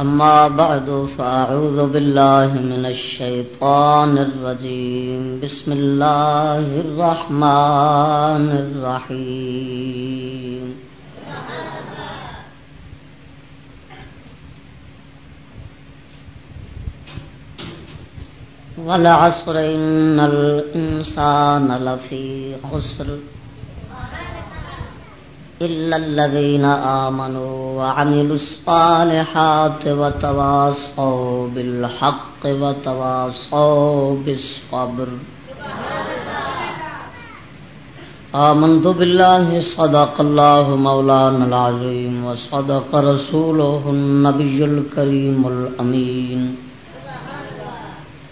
أما بعد، فأعوذ بالله من الشيطان الرجيم. بسم الله الرحمن الرحيم. والعصر إن الإنسان لفي خسر إلا الذين آمنوا وعملوا الصالحات وتواصوا بالحق وتواصوا بالصبر. آمنت بالله صدق الله مولانا العظيم وصدق رسوله النبي الكريم الأمين.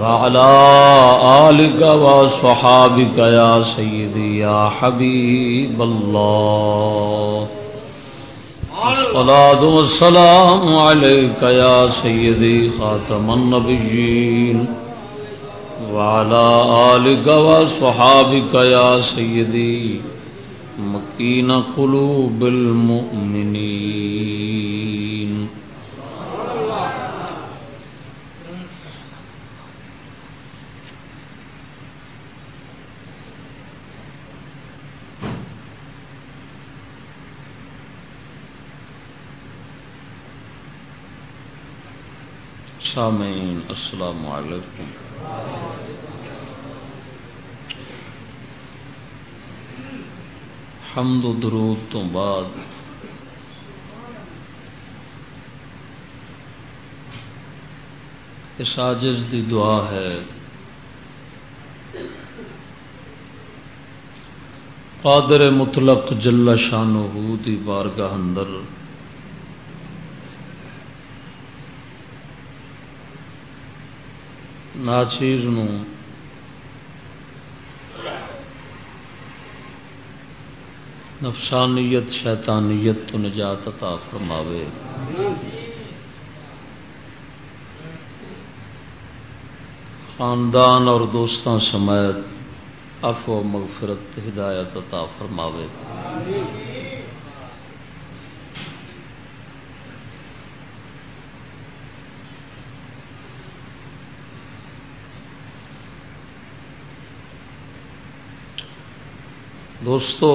وعلى آلك وصحابك يا سيدي يا حبيب الله. الصلاة والسلام عليك يا سيدي خاتم النبيين. وعلى آلك وصحابك يا سيدي مكين قلوب المؤمنين. سامعین، السلام علیکم۔ حمد و درود تو بعد اس آجز دی دعا ہے۔ قادر مطلق جل شانو دی بارگاہ اندر ناچیز نفسانیت، شیطانیت تو نجات عطا فرماوے۔ خاندان اور دوستان سمیت افو مغفرت، ہدایت عطا فرماوے۔ دوستو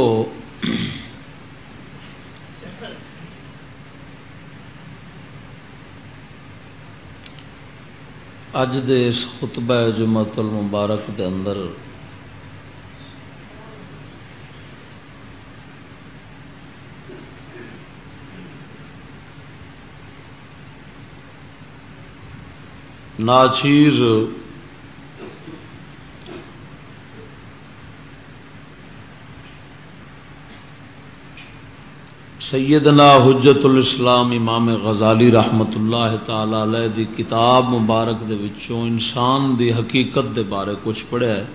اج دے اس خطبہ جمعت المبارک دے اندر ناچیر سیدنا حجت الاسلام امام غزالی رحمت اللہ تعالی علیہ دی کتاب مبارک دے وچوں انسان دی حقیقت دے بارے کچھ پڑھیا ہے۔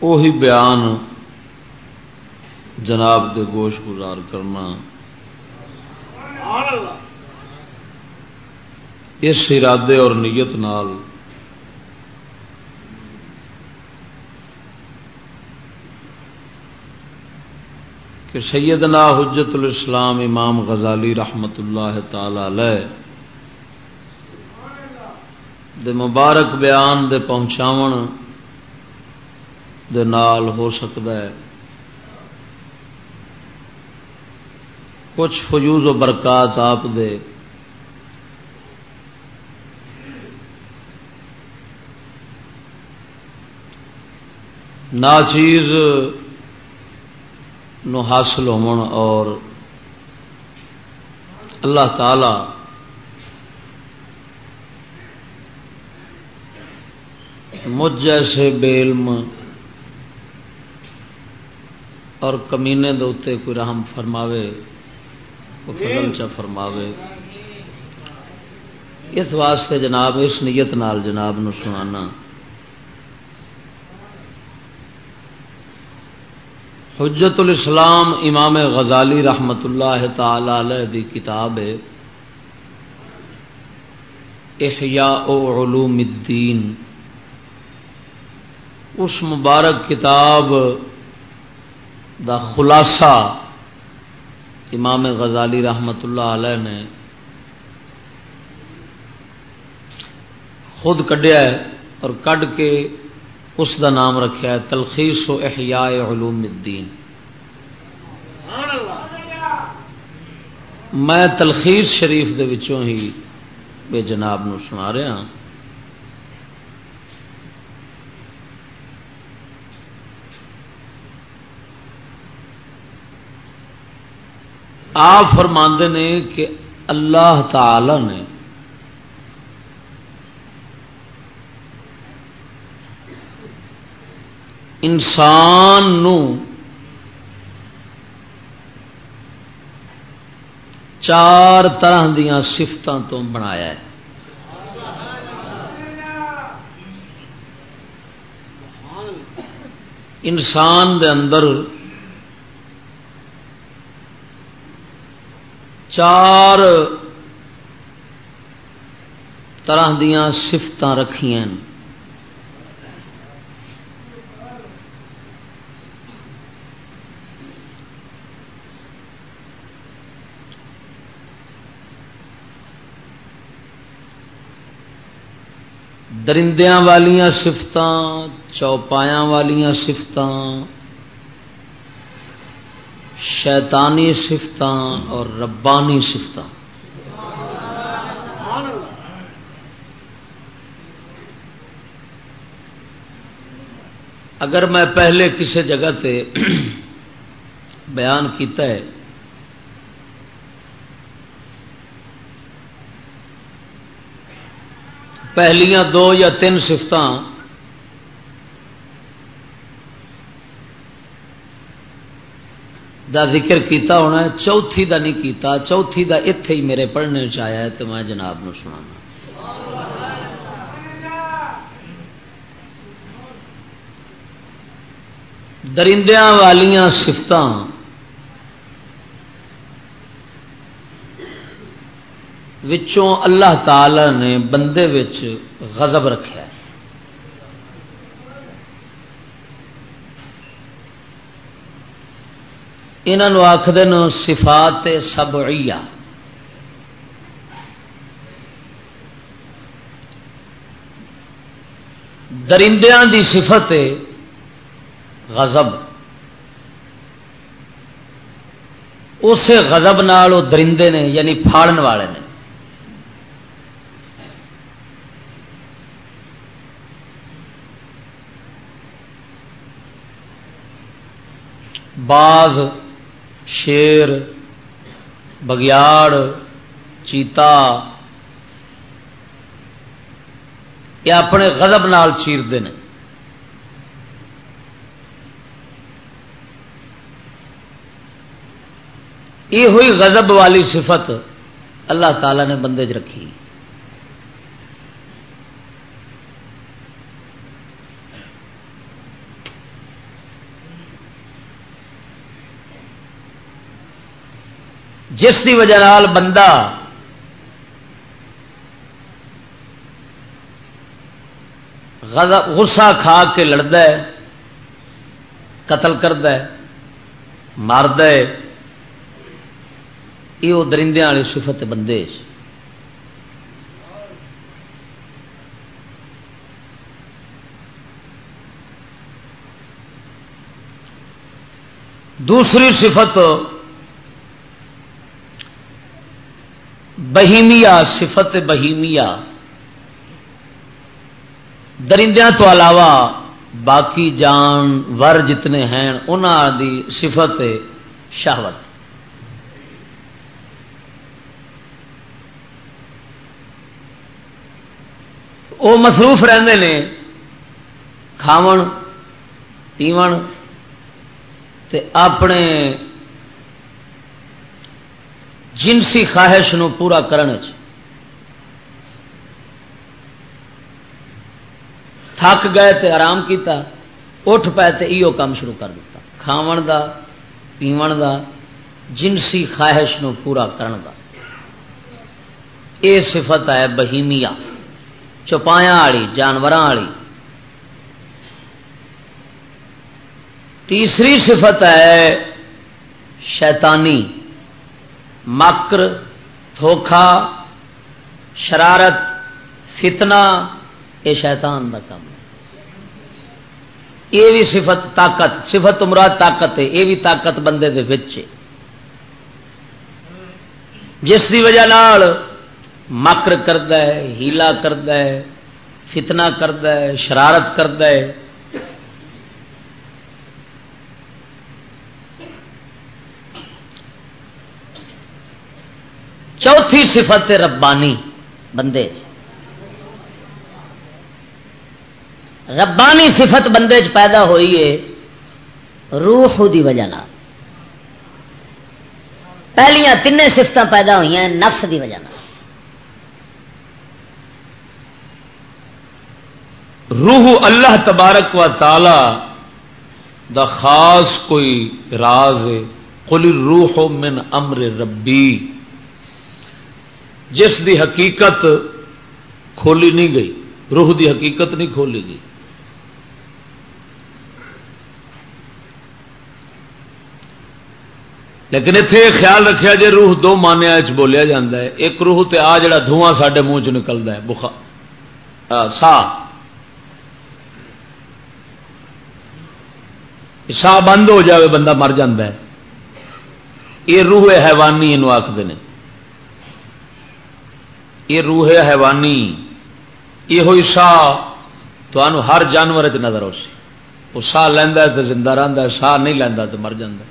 وہی بیان جناب دے گوش گزار کرنا۔ اس ارادے اور نیت نال کہ سیدنا حجت الاسلام امام غزالی رحمت اللہ تعالی علیہ دے مبارک بیان دے پہنچاون دے نال ہو سکتا ہے۔ کچھ فجوز و برکات آپ دے۔ ناچیز چیز نو حاصل ہون اور اللہ تعالی مجھ جیسے بے علم اور کمینے دے کوئی رحم فرماوے فضل چا فرماوے۔ اس واسطے جناب، اس نیت نال جناب نو سنانا۔ حجت الاسلام امام غزالی رحمت اللہ تعالی علیہ دی کتاب ہے۔ احیاء علوم الدین۔ اس مبارک کتاب دا خلاصہ امام غزالی رحمت اللہ علیہ نے خود کڈیا ہے اور کڈ کے اس دا نام رکھا ہے، تلخیص و احیاء علوم الدین۔ میں تلخیص شریف دے وچوں ہی بے جناب نو سنا رہا ہوں آپ فرماندے نے کہ اللہ تعالی نے انسان نو چار طرح دیا سفتوں تو بنایا ہے۔ انسان دے اندر چار طرح دیا سفت رکھیں درندیاں والیاں سفت چوپایا والیاں سفت شیطانی سفت اور ربانی سفت اگر میں پہلے کسی جگہ تے بیان کیتا ہے پہلیاں دو یا تین سفت دا ذکر کیتا ہونا ہے، چوتھی دا نہیں کیتا، چوتھی دا اتے ہی میرے پڑھنے چیا ہے تو میں جناب نو سنا درندیاں والیاں سفت اللہ تعالی نے بندے غضب رکھا یہاں آخد صفات سبعیہ۔ درندیاں دی صفت غضب۔ اسے غضب نال وہ درندے نے یعنی پھاڑن والے نے۔ باز شیر، بگیاڑ، چیتا، یہ اپنے غضب نال چیرتے ہیں۔ یہ ہوئی غضب والی صفت اللہ تعالی نے بندے چ رکھی۔ جس کی وجہ نال بندہ غصہ کھا کے لڑد قتل کرد مارد یہ وہ درندے والی سفت بندے دوسری صفت بہیمیا، صفت بہیمیا۔ درندیاں تو علاوہ باقی جانور جتنے ہیں انہوں دی صفت شہوت۔ وہ مصروف رہتے ہیں کھاو پیو اپنے جنسی خواہش نو پورا کرنے تھک گئے تے آرام کیتا، اٹھ پائے تے ایو کام شروع کر دیتا کھاون دا، پیون دا، جنسی خواہش نو پورا کرن دا۔ اے صفت ہے بہیمیا چپایا والی جانور والی۔ تیسری صفت ہے شیطانی۔ مکر دھوکھا شرارت، فتنہ، یہ شیطان کا کام یہ بھی صفت طاقت، صفت مراد طاقت ہے، یہ بھی طاقت بندے دے جس کی وجہ نال مکر کرد ہیلا کرد فتنا کرد شرارت کرد چوتھی صفت ربانی، بندے ربانی صفت بندے چ پیدا ہوئی ہے روح دی وجہ پہلیاں تین سفت پیدا ہوئی ہیں نفس دی وجہ روح اللہ تبارک و تعالی دا خاص کوئی راز ہے۔ کل روح من امر ربی۔ جس دی حقیقت کھولی نہیں گئی، روح دی حقیقت نہیں کھولی گئی۔ لیکن اتے خیال رکھا جی روح دو مانیا بولیا جا ہے۔ ایک روح تے آ جڑا دھواں سڈے منہ چ نکلتا ہے بخار سا۔ سا بند ہو جاوے، بندہ مر ہے۔ یہ روح حیوانی یہ آخر یہ روح حیوانی یہ ہوئی سا تو ہر جانور چ نظر ہو سی۔ وہ سا لینا تو زندہ رہتا ہے، سا نہیں لینا تو مر جائے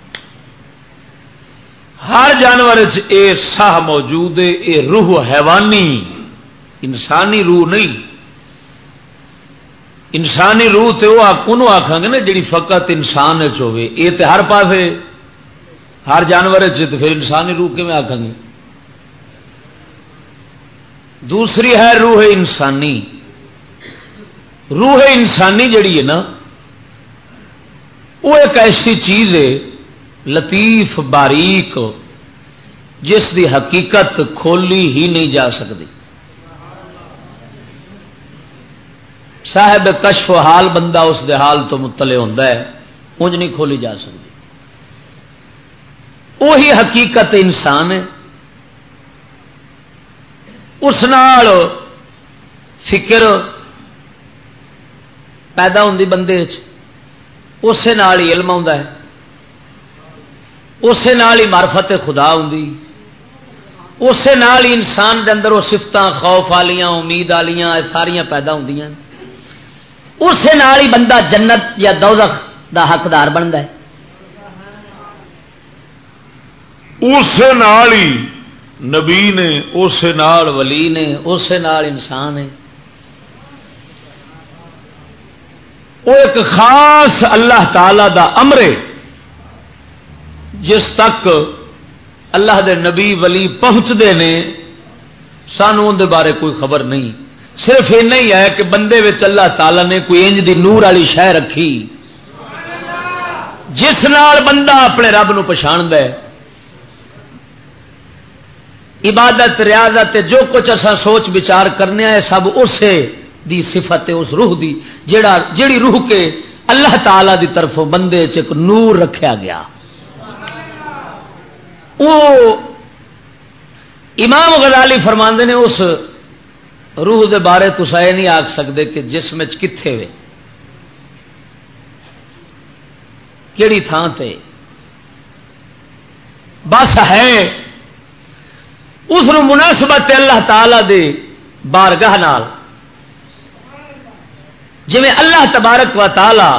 ہر جانور ساہ موجود ہے یہ روح حیوانی۔ انسانی روح نہیں۔ انسانی روح تو وہ آخان گے نا جی فقط انسان ہوے یہ تو ہر پاس ہر جانور پھر انسانی روح کیون آخان گے؟ دوسری ہے روح انسانی۔ روح انسانی جڑی ہے نا، وہ ایک ایسی چیز ہے، لطیف، باریک، جس دی حقیقت کھولی ہی نہیں جا سکتی۔ صاحب کشف و حال بندہ اس دے حال تو متلے ہوتا ہے انج نہیں کھولی جا سکتی۔ وہی حقیقت انسان ہے۔ اس نال فکر پیدا ہوتی بندے اسی ہی علم آ اسی ہی مارفت خدا ہوں اسی ہی انسان کے اندر وہ سفت خوف والیاں امید والیاں ساریا پیدا ہوں اسی ہی بندہ جنت یا دوزخ دا حقدار بنتا ہے۔ اس نبی نے اس ولی نے اس انسان ہے۔ وہ ایک خاص اللہ تعالی دا امرے جس تک اللہ دے نبی ولی پہنچتے ہیں سانو اندر بارے کوئی خبر نہیں۔ صرف ہی ہے کہ بندے وچ اللہ تعالی نے کوئی انج دی نور والی شہ رکھی۔ جس نال بندہ اپنے رب نو پچھاند ہے۔ عبادت، ریاضت، جو کچھ اصا سوچ بچار کرنے ہے سب اسے دی صفت، اس روح دی جیڑا جیڑی روح کے اللہ تعالی دی طرفوں بندے چ نور رکھیا گیا۔ وہ امام غزالی فرماندے نے، اس روح دے بارے تو یہ نہیں آخ سکتے کہ جسم کتنے وے۔ کہڑی تھان تے؟ بس ہے۔ اس مناسبت اللہ تعالی دے بارگاہ نال۔ جی اللہ تبارک و تعالی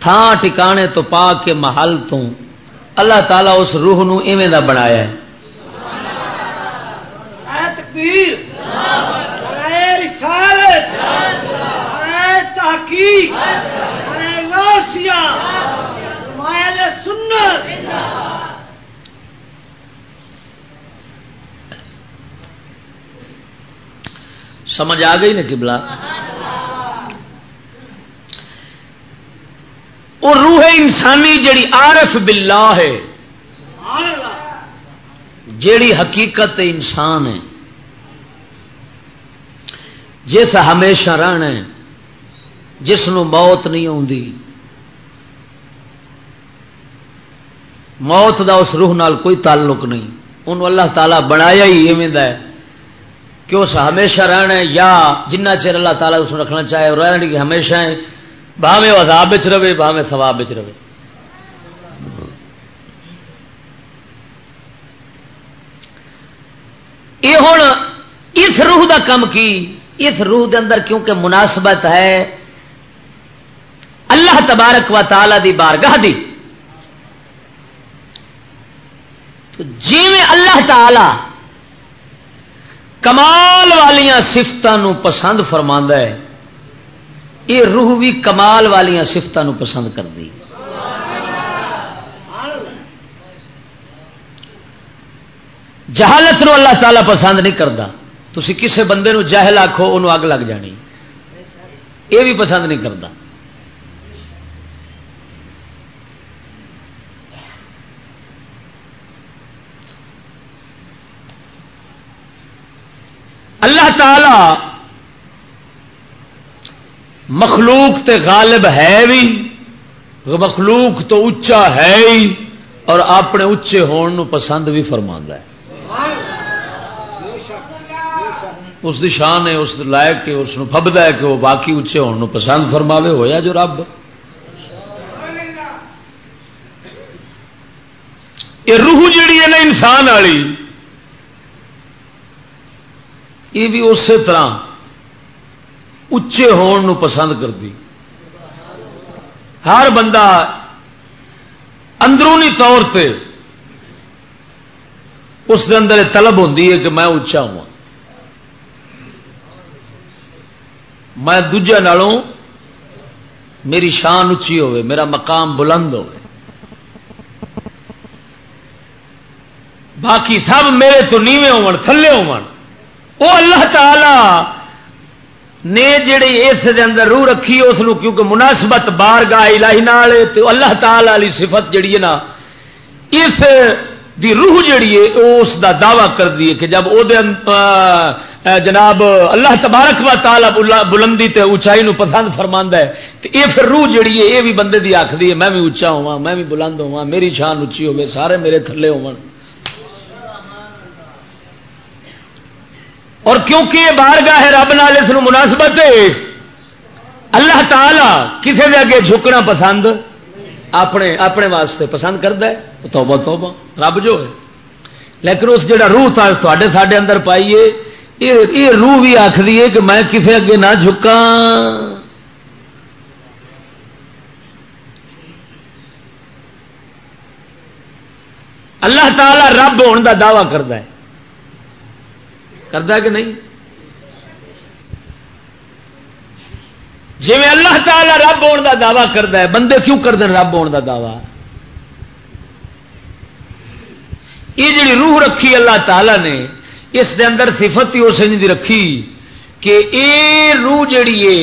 تھان ٹکانے تو پا کے محل تو اللہ تعالیٰ اس روح نو ایویں دا بنایا ہے۔ تحقیق۔ سنت۔ سمجھ آ گئی نا کبلا وہ روح انسانی جڑی عارف باللہ ہے، جیڑی حقیقت انسان ہے۔ جس ہمیشہ رہنا ہے، جس موت نہیں آتی موت دا اس روح نال کوئی تعلق نہیں۔ انہوں اللہ تعالیٰ بنایا ہی ایویں کہ اس ہمیشہ رہنا ہے یا جنہ چر اللہ تعالیٰ اس رکھنا چاہے رہنے کی ہمیشہ ہے بھاوے عذاب رہے بھاوے سواب رہے۔ یہ ہوں اس روح دا کم کی، اس روح دے اندر کیونکہ مناسبت ہے اللہ تبارک و تعالی دی بارگاہ دی۔ جی اللہ تعالی کمال والیاں سفتوں پسند فرما ہے۔ یہ روح بھی کمال والیاں سفتوں پسند کرتی جہالت نو اللہ تعالیٰ پسند نہیں کرتا تھی کسی بندے نو جہل آخو انہوں اگ لگ جانی۔ یہ بھی پسند نہیں کرتا اللہ تعالی مخلوق تے غالب ہے بھی، مخلوق تو اچا ہے ہی، اور اپنے اچے ہون پسند بھی فرما ہے۔ اس دی شان ہے، اس لائق کے اس فبدا ہے کہ وہ باقی اچے ہون پسند فرماوے، ہویا جو رب؟ یہ روح جیڑی ہے نا انسان والی یہ بھی اسی طرح اچے ہون پسند کرتی۔ ہر بندہ اندرونی طور پہ اس کے اندر طلب ہوتی ہے کہ میں اچا ہوا میں دوجے نالوں میری شان اچھی ہوے میرا مقام بلند ہو باقی سب میرے تو نیوے ہو تھلے ہو اللہ تعالی نے جڑی اس دے اندر روح رکھی اس کیونکہ مناسبت بار گاہ الہی تو اللہ تعالی والی صفت جڑی ہے نا، اس دی روح جڑی ہے اس دا دعوی کر دی کہ جب او دے جناب اللہ تبارک و تعالی بلندی تے اونچائی نو پسند فرماندا ہے تے اے پھر روح جڑی ہے اے بھی بندے دی آکھدی ہے، میں بھی اونچا ہوا میں بھی بلند ہوا میری شان اونچی ہوے سارے میرے تھلے ہون اور کیونکہ یہ بار گاہ رب نال، اس مناسبت ہے۔ اللہ تعالی کسی کے اگے جھکنا پسند؟ اپنے اپنے واسطے پسند کرتا ہے۔ توبہ توبہ، رب جو ہے۔ لیکن اس جڑا روح تے ساڈے اندر پائیے، یہ روح بھی آخری ہے کہ میں کسی اگے نہ جھکا اللہ تعالی رب ہونے کا دعوی کرتا ہے۔ کرتا کہ نہیں؟ جی اللہ تعالی رب ہونے کا دعوی کرتا ہے، بندے کیوں کرتے ہیں رب ہونے کا دعوی؟ یہ جی روح رکھی اللہ تعالی نے، اس دے اندر صفت ہی اس دی رکھی کہ اے روح جیڑی ہے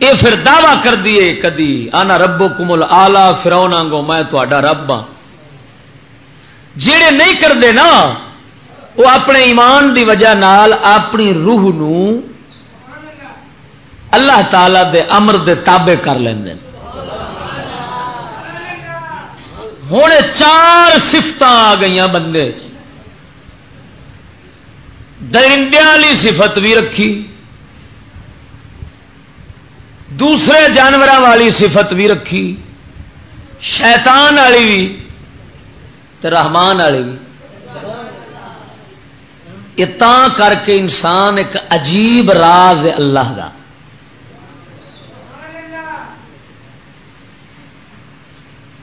یہ پھر دعوی کر دیے کدی۔ آنا ربو کمل آلہ فراؤ گو میں تا رب ہاں۔ جڑے نہیں کرتے نا وہ اپنے ایمان دی وجہ نال اپنی روح نو اللہ تعالی دے امر دے تابے کر لیں ہوں چار سفت آ گئی بندے۔ درندے والی سفت بھی رکھی۔ دوسرے جانوروں والی سفت بھی رکھی۔ شیطان والی بھی رحمان والی بھی۔ یہ کر کے انسان ایک عجیب راز ہے اللہ کا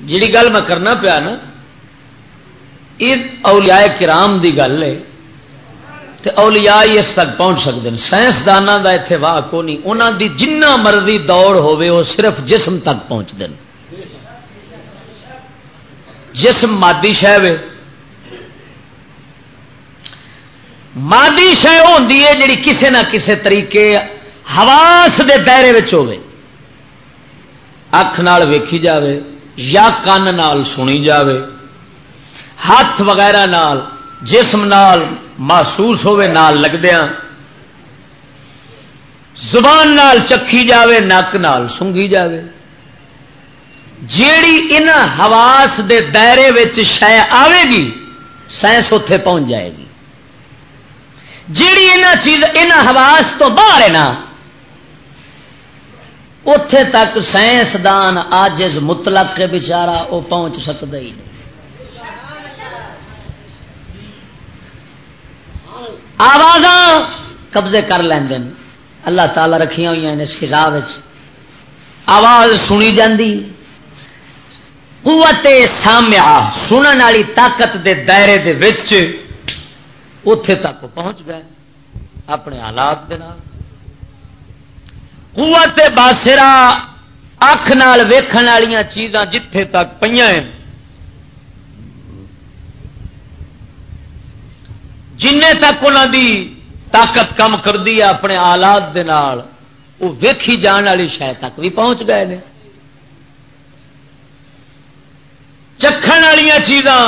جڑی گل میں کرنا پیا نا، یہ اولیاء کرام دی گل ہے۔ تو اولیاء اس تک پہنچ سکتے ہیں۔ سائنسدانوں دا اتنے واہ کو نہیں انہوں دی جنہ مرضی دوڑ ہوے وہ صرف جسم تک پہنچتے ہیں۔ جسم مادی شہ مادی شہ ہوتی ہے جی کسی نہ کسی طریقے حواس دے دائرے ہوے اکھ نال ویکھی جاوے یا کن نال سنی جاوے۔ ہاتھ وغیرہ نال، جسم نال محسوس ہوے نال لگدیا زبان نال چکھی جاوے، نک نال سنگھی جاوے۔ جیڑی ان حواس دے دائرے شہ آئے گی، سائنس اتے پہنچ جائے گی۔ جیڑی ان چیز ان حواس تو باہر ہے نا اتے تک سائنسدان آجز مطلق کے بچارا وہ پہنچ سکتا ہی نہیں۔ آواز قبضے کر لین اللہ تعالی رکھیا ہوئی ہیں اس فضا آواز سنی جاندی۔ قوت سامیا سنن والی طاقت دے دائرے دے وچ۔ اتے تک پہنچ گئے اپنے حالات دے نال۔ قوت باسرا اکھ نال ویکھن والی چیزاں جتھے تک پہ جن تک انہوں دی طاقت کم کر دی اپنے آلات دے نال وہ ویکھی جان والی شہ تک بھی پہنچ گئے ہیں چکھن والی چیزاں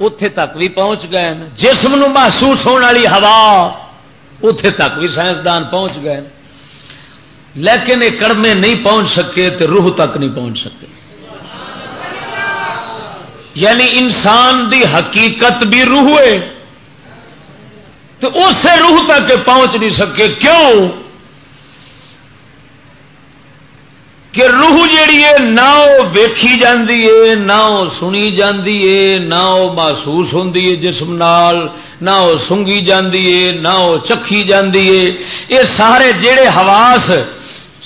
اتے تک بھی پہنچ گئے جسم نو محسوس ہونے والی ہوا اتے تک بھی سائنسدان پہنچ گئے لیکن یہ کڑمے نہیں پہنچ سکے تو روح تک نہیں پہنچ سکے یعنی انسان دی حقیقت بھی روح ہے تو اس روح تک پہنچ نہیں سکے کیوں کہ روح جیڑی ہے نہ وہ ویکھی جاندی ہے، نہ وہ سنی جاندی ہے، نہ وہ محسوس ہوندی ہے جسم نال، نہ وہ سنگی جاندی ہے، نہ وہ چکھی جاندی ہے۔ یہ سارے جڑے حواس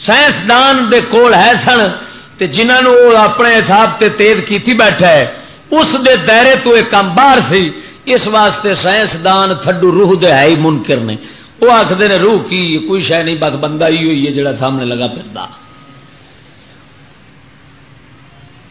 سائنسدان دے کول ہے سن تے جنہوں وہ اپنے حساب تے تیز کیتی بیٹھا ہے، اس دے دائرے تو ایک کام باہر سی۔ اس واسطے سائنسدان تھڈو روح دے ہے ہی منکر نے۔ وہ آخر نے، روح کی کوئی شہ نہیں، بس بندہ ہی ہوئی ہے جڑا سامنے لگا پھردا۔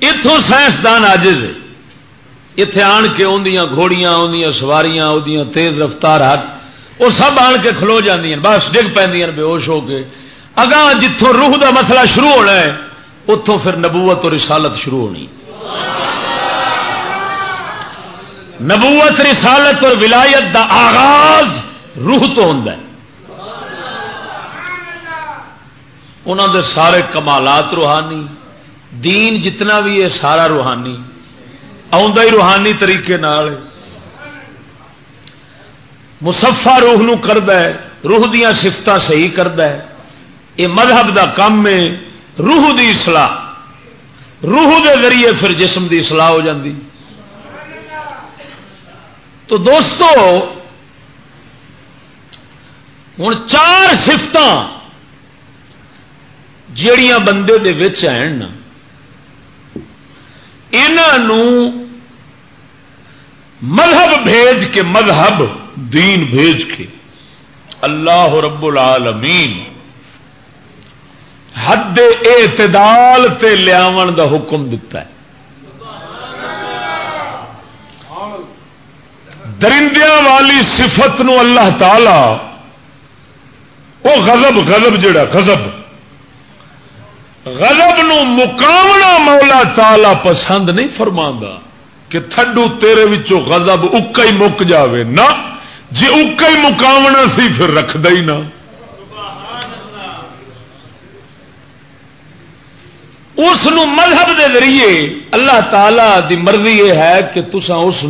اتوں سائنسدان آجز اتے آن کے اندیاں گھوڑیاں اندیاں سواریاں اندیاں تیز رفتار ہٹ وہ سب آن کے کھلو جی بس ڈگ پہ بے ہوش ہو کے۔ اگاں جتوں روح دا مسئلہ شروع ہونا ہے اتوں پھر نبوت اور رسالت شروع ہونی۔ نبوت، رسالت اور ولایت دا آغاز روح تو ہوں انہوں دے سارے کمالات روحانی۔ دین جتنا بھی ہے سارا روحانی ہی روحانی طریقے نال مسفا روح نو کرد روح دیا سفت صحیح کرد یہ مذہب دا کام ہے، روح دی اصلاح۔ روح دے ذریعے پھر جسم دی اصلاح ہو جاتی تو دوستو ہوں چار سفت جڑیاں بندے دے ہیں نا مذہب بھیج کے مذہب، دین بھیج کے اللہ رب العالمین حد اعتدال تے لیا دا حکم دتا ہے۔ درندیا والی صفت نو اللہ تعالی وہ غضب غضب جڑا غضب۔ غضب نو مقامنا مولا تالا پسند نہیں فرما کہ تھڈو تیرے وچوں غضب اکا ہی مک جاوے۔ نہ جی اکا ہی مقامنا سی پھر رکھ نہ۔ اس مذہب دے ذریعے اللہ تعالی دی مرضی یہ ہے کہ تسا اس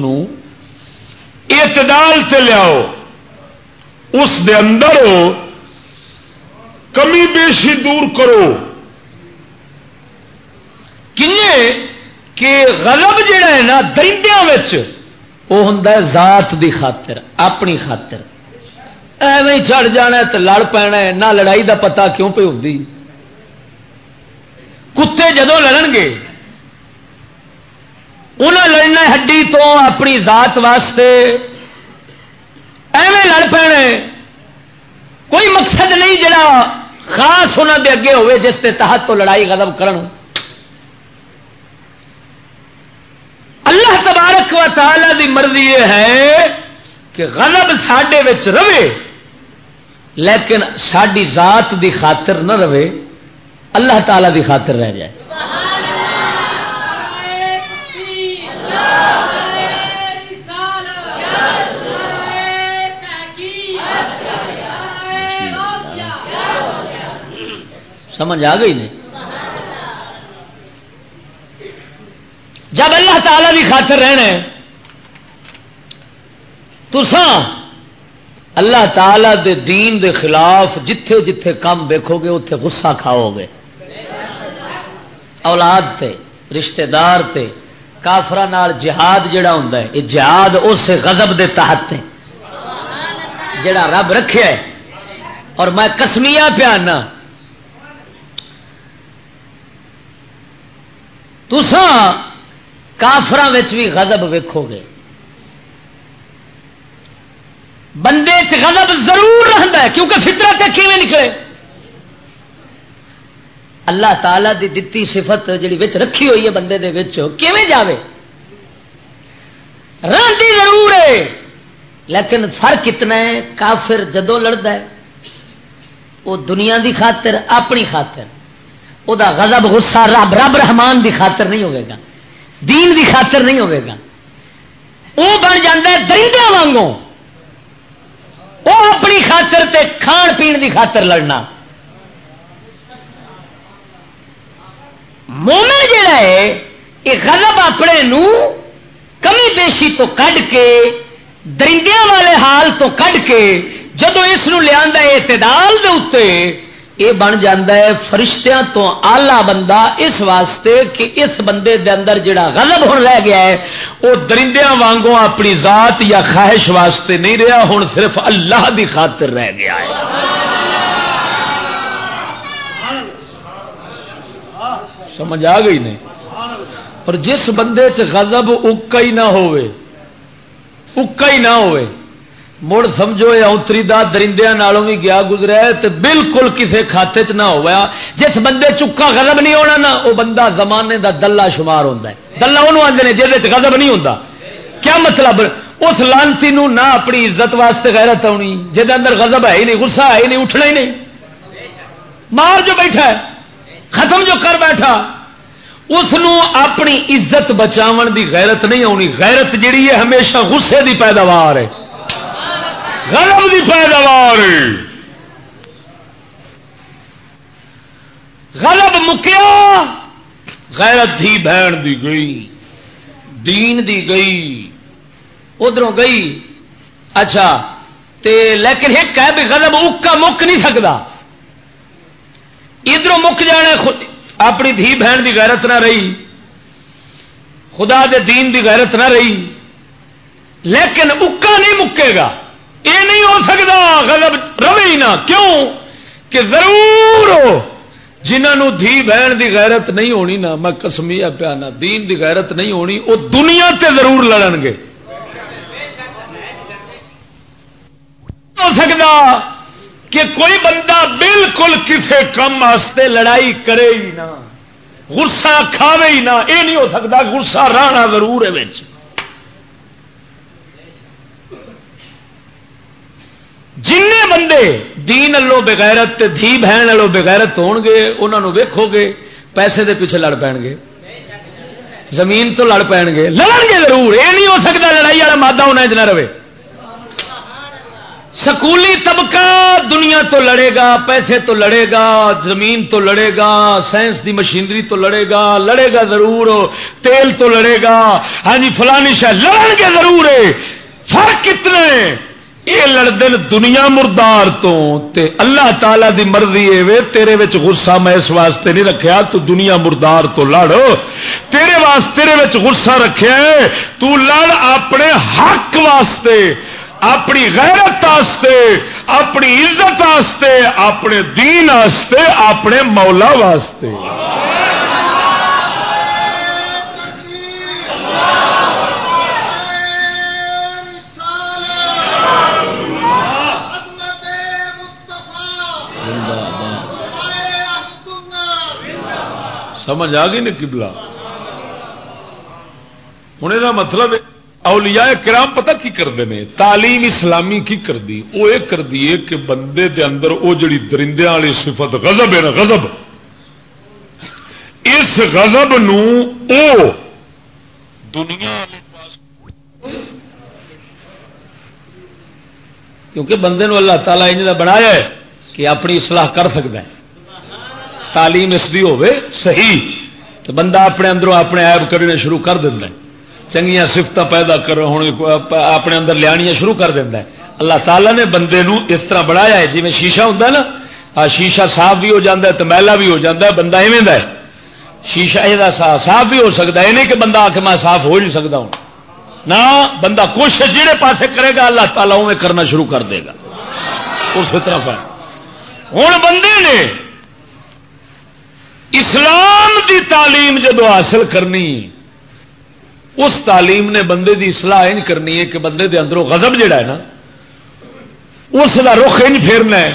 اعتدال تے لیاؤ۔ اس دے اندر کمی بیشی دور کرو۔ کہ غلب جڑا ہے نا درندیا وہ ہوں ذات دی خاطر، اپنی خاطر۔ ایویں چڑھ جانا تو لڑ پینا نہ لڑائی دا پتا کیوں پہ ہوتی کتے جدو لڑن گے انہیں لڑنا ہڈی تو اپنی ذات واسطے۔ ایویں لڑ پینے کوئی مقصد نہیں جڑا خاص انہوں دے اگے ہوئے جس کے تحت تو لڑائی قدم کرن۔ اللہ تبارک و تعالی دی مرضی یہ ہے کہ غضب سڈے رہے، لیکن ساری ذات دی خاطر نہ رہے، اللہ تعالی دی خاطر رہ جائے۔ سمجھ آ گئی نہیں؟ جب اللہ تعالی کی خاطر رہنا تو اللہ تعالی دے دین دے خلاف جتھے جتھے کام دیکھو گے اتے غصہ کھاؤ گے۔ اولاد تے، رشتہ دار تے کافر جہاد جڑا ہوں یہ جہاد اس غضب دے تحت جڑا رب رکھے اور میں کسمیا پیانا تسان کافر بھی غضب ویکو گے بندے غضب ضرور رہتا ہے، کیونکہ فطرت کیون نکلے؟ اللہ تعالی دی دتی صفت جڑی وچ رکھی ہوئی ہے بندے دے وچ، کیویں جاوے؟ رہتی ضرور ہے، لیکن فرق اتنا ہے، کافر جدو لڑتا ہے، وہ دنیا دی خاطر، اپنی خاطر۔ وہ غضب، غصہ رب رب رحمان دی خاطر نہیں ہوئے گا۔ دین دی خاطر نہیں ہوئے گا۔ وہ بن جاتا ہے درندے وانگوں۔ وہ اپنی خاطر تے کھان پین دی خاطر لڑنا۔ مومن جڑا ہے یہ غضب اپنے نو کمی بیشی تو کڈ کے، درندیاں والے حال تو کڈ کے، جدو اس لیا اعتدال دے اتنے یہ بن ہے فرشتیاں تو آلہ بندہ اس واسطے کہ اس بندے دے اندر جڑا غلب ہو رہ گیا ہے، وہ درندیاں وانگوں اپنی ذات یا خواہش واسطے نہیں رہا ہوں صرف اللہ دی خاطر رہ گیا ہے۔ سمجھ آ گئی نہیں؟ اور جس بندے چزب اکا ہی نہ ہوئے، اکا ہی نہ ہوئے مڑ سمجھو یہ اتری دا درندیا نالوں بھی گیا گزرا تو بالکل کسی کھاتے چ نہ ہوا جس بندے چکا غضب نہیں ہونا نا وہ بندہ زمانے دا دلہ شمار ہوتا ہے۔ دلہ وہ آتے ہیں جہد غضب نہیں ہوتا کیا مطلب؟ اس لانتی نو نہ اپنی عزت واسطے غیرت آنی جہد اندر غضب ہے ہی نہیں، غصہ ہے ہی نہیں، اٹھنا ہی نہیں۔ مار جو بیٹھا ہے، ختم جو کر بیٹھا۔ اس اپنی عزت بچاو دی غیرت نہیں آنی غیرت جیڑی ہے، ہمیشہ غصے دی پیداوار ہے۔ غلب دی پیداوار. غلب مکیا، غیرت تھی بہن دی گئی، دین دی گئی ادھر گئی. اچھا تے لیکن ایک ہے بھی غلب اکا مک نہیں سکتا ادھر مک جانے اپنی دھی بہن دی غیرت نہ رہی. خدا دے دین دی غیرت نہ رہی. لیکن اکا نہیں مکے گا. یہ نہیں ہو سکتا، غلب روی نہ۔ کیوں؟ کہ ضرور ہو۔ جنہوں دھی بہن دی غیرت نہیں ہونی نا میں کسمیا پیا نہ، دین دی غیرت نہیں ہونی، وہ دنیا تے ضرور لڑن گے۔ ہو سکتا کہ کوئی بندہ بالکل کسی کم واسطے لڑائی کرے ہی نہ، غصہ کھاوے ہی نہ۔ یہ نہیں ہو سکتا، غصہ رانا ضرور ہے جن بندے دین الو بغیرت دھی بہن الو بغیرت ہون گے انہوں ویکو گے پیسے دے پیچھے لڑ پے گے زمین تو لڑ پے گے لڑ گے ضرور یہ نہیں ہو سکتا لڑائی والا مادہ ہونا نہ رہے۔ سکولی طبقہ دنیا تو لڑے گا، پیسے تو لڑے گا، زمین تو لڑے گا، سائنس دی مشینری تو لڑے گا لڑے گا ضرور، تیل تو لڑے گا۔ ہاں جی فلانی شاید لڑن گے ضرور۔ ہے فرق کتنے یہ لڑتے دنیا مردار تو، تے اللہ تعالی دی مرضی ہے تیرے وچ غصہ میں اس واسطے نہیں رکھیا، تو دنیا مردار تو لڑ۔ تیرے واسطے تیرے وچ غصہ رکھیا ہے، تو لڑ اپنے حق واسطے، اپنی غیرت واسطے، اپنی عزت واسطے، اپنے دین واسطے، اپنے مولا واسطے۔ سمجھ آ گئی نا کبلا ہوں یہ مطلب اولیاء کرام پتہ کی کرتے ہیں؟ تعلیم اسلامی کی کر دی وہ یہ کر دی کہ بندے دے اندر وہ جڑی درندے والی صفت غضب ہے نا، غضب۔ اس غضب نو او دنیا کیونکہ بندے نو اللہ تعالیٰ ان بنایا ہے کہ اپنی اصلاح کر سکتا ہے۔ تعلیم اس کی ہوے صحیح۔ تو بندہ اپنے اندروں اپنے ایب کرنے شروع کر دینا چنگیا سفت پیدا کر اپنے اندر لیا شروع کر دینا اللہ تعالیٰ نے بندے نو اس طرح بنایا ہے جی میں شیشہ ہوں نا شیشہ صاف بھی ہو جاتا ہے تو میلا بھی ہو جاتا ہے، بندہ ایویں ہے۔ شیشہ یہ صاف بھی ہو سکتا ہے یہ نہیں کہ بندہ آ کے میں صاف ہو نہیں سکتا ہوں۔ نہ، بندہ کوشش جہے پاسے کرے گا، اللہ تعالیٰ میں کرنا شروع کر دے گا۔ اس طرف ہے ہوں بندے نے اسلام دی تعلیم جدو حاصل کرنی اس تعلیم نے بندے دی اصلاح ان کرنی ہے کہ بندے دے اندروں غضب جڑا ہے نا اس کا رخ ان پھیرنا ہے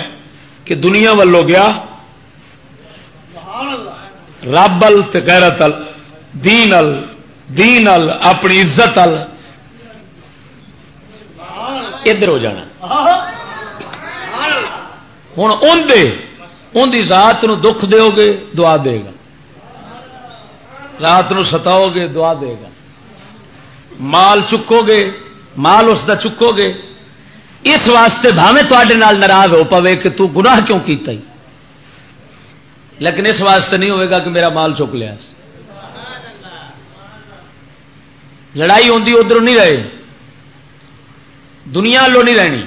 کہ دنیا والو گیا رب ال غیرت ال دین ال دین ال اپنی عزت ال ادھر ہو جانا۔ ہوں ان کی ذات نو دکھ دو گے، دعا دے گا۔ رات نو ستاؤ گے، دعا دے گا۔ مال چکو گے، مال اس کا چکو گے۔ اس واسطے بھاوے تے ناراض ہو پوے کہ تو گناہ کیوں کیتا ہی؟ لیکن اس واسطے نہیں ہوئے گا کہ میرا مال چک لیا۔ لڑائی ہوتی ادھر نہیں رہے۔ دنیا لو نہیں رہنی۔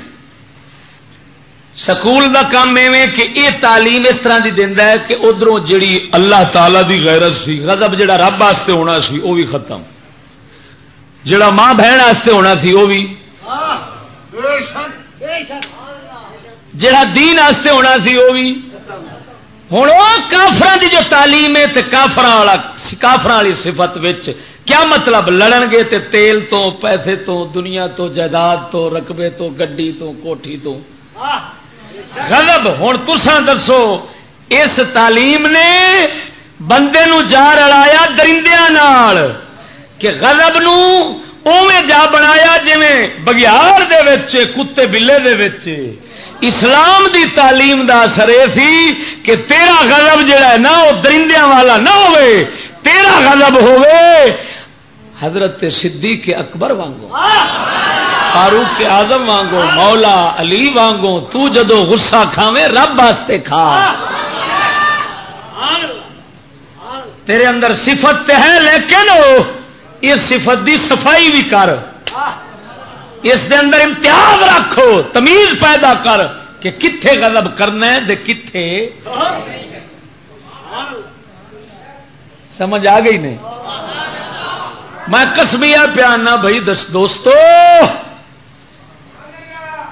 سکول کا کام ایویں کہ یہ تعلیم اس طرح کی دینا ہے کہ ادھر جیڑی اللہ تعالی دی غیرت سی، غضب جڑا رب واسطے ہونا سی وہ بھی ختم۔ جڑا ماں بہن واسطے ہونا سی وہ بھی جڑا دین واسطے ہونا سی وہ بھی ہوں وہ کافر کی جو تعلیم ہے تو کافر والا کافر والی سفت کیا مطلب؟ لڑن گے تے تیل تو، پیسے تو، دنیا تو، جائیداد تو، رقبے تو، گڈی تو، کوٹھی تو۔ غضب۔ ہوں تسان دسو، اس تعلیم نے بندے نو جا رلایا درندیا کہ غضب نو اوے جا بنایا جی بگیار دے وچ، کتے بلے دے وچ۔ اسلام دی تعلیم دا اثر سی کہ تیرا غضب جڑا ہے نا وہ درندیا والا نہ ہوئے تیرا غضب ہوئے حضرت صدیق اکبر وانگو۔ فاروق کے آزم وانگو، مولا علی وانگو، تو جدو غصہ کھاوے، رب واسطے کھا۔ تیرے اندر صفت ہے، لیکن اس صفت دی صفائی بھی کر۔ اس دے اندر امتیاز رکھو، تمیز پیدا کر کہ کتنے غضب کرنا ہے، دے کتنے سمجھ آ گئی نہیں؟ میں کسمیا پیانا، بھائی، دس دوستو۔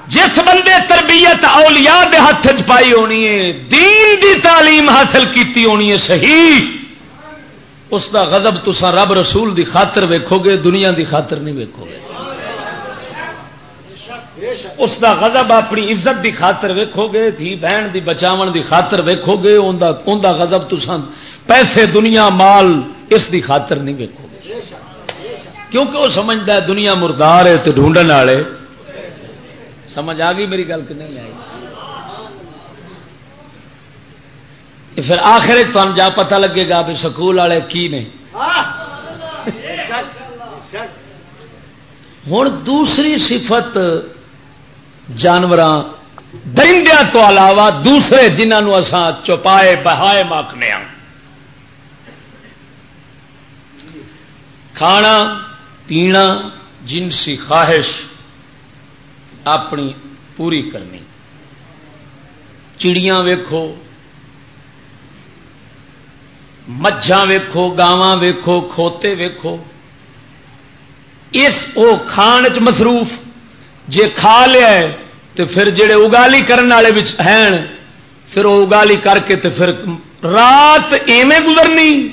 جس بندے تربیت اولیاء دے ہاتھ چ پائی ہونی ہے، دین دی تعلیم حاصل کیتی ہونی ہے، صحیح۔ اس دا غضب تسا رب رسول دی خاطر ویکھو گے، دنیا دی خاطر نہیں ویکھو گے۔ اس دا غضب اپنی عزت دی خاطر ویکھو گے، دھی بہن دی بچاون دی خاطر ویکھو گے ان دا غضب تسا پیسے، دنیا، مال، اس دی خاطر نہیں ویکھو گے۔ کیونکہ وہ سمجھتا ہے دنیا مردار ہے تو ڈھونڈن والے۔ سمجھ آ گئی میری گل کہ نہیں آئی؟ پھر آخر تم جا پتہ لگے گا بھی سکول والے کی نے۔ ہوں دوسری صفت جانور درندیا تو علاوہ دوسرے جنہوں اسان چپائے، بہائے ماکنے ہاں۔ کھانا، پینا، جنسی خواہش۔ اپنی پوری کرنی۔ چڑیاں ویکھو مجھا ویکھو، گاواں ویکھو، کھوتے ویکھو۔ اس او کھان چ مصروف، جے کھا لیا ہے تو پھر جڑے اگالی کرنے والے ہیں، پھر وہ اگالی کر کے تو پھر رات ایویں گزرنی،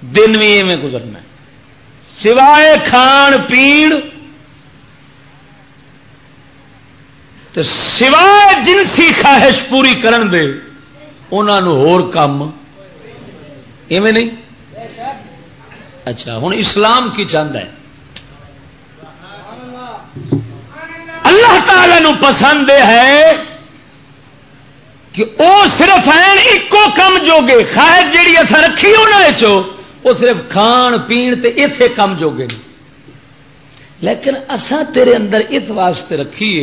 دن بھی ایویں گزرنا۔ سوائے کھان پی سوائے جنسی خواہش پوری کرن دے انہوں ہور کام ایویں نہیں؟ اچھا ہوں اسلام کی چاہتا ہے۔ اللہ تعالی نو پسند ہے کہ وہ صرف ہیں ایکو کم جوگے خواہش جیڑی اصا رکھی انہوں وہ صرف کھان پین تے اسے کم جوگے لیکن اسا تیرے اندر اس واسطے رکھیے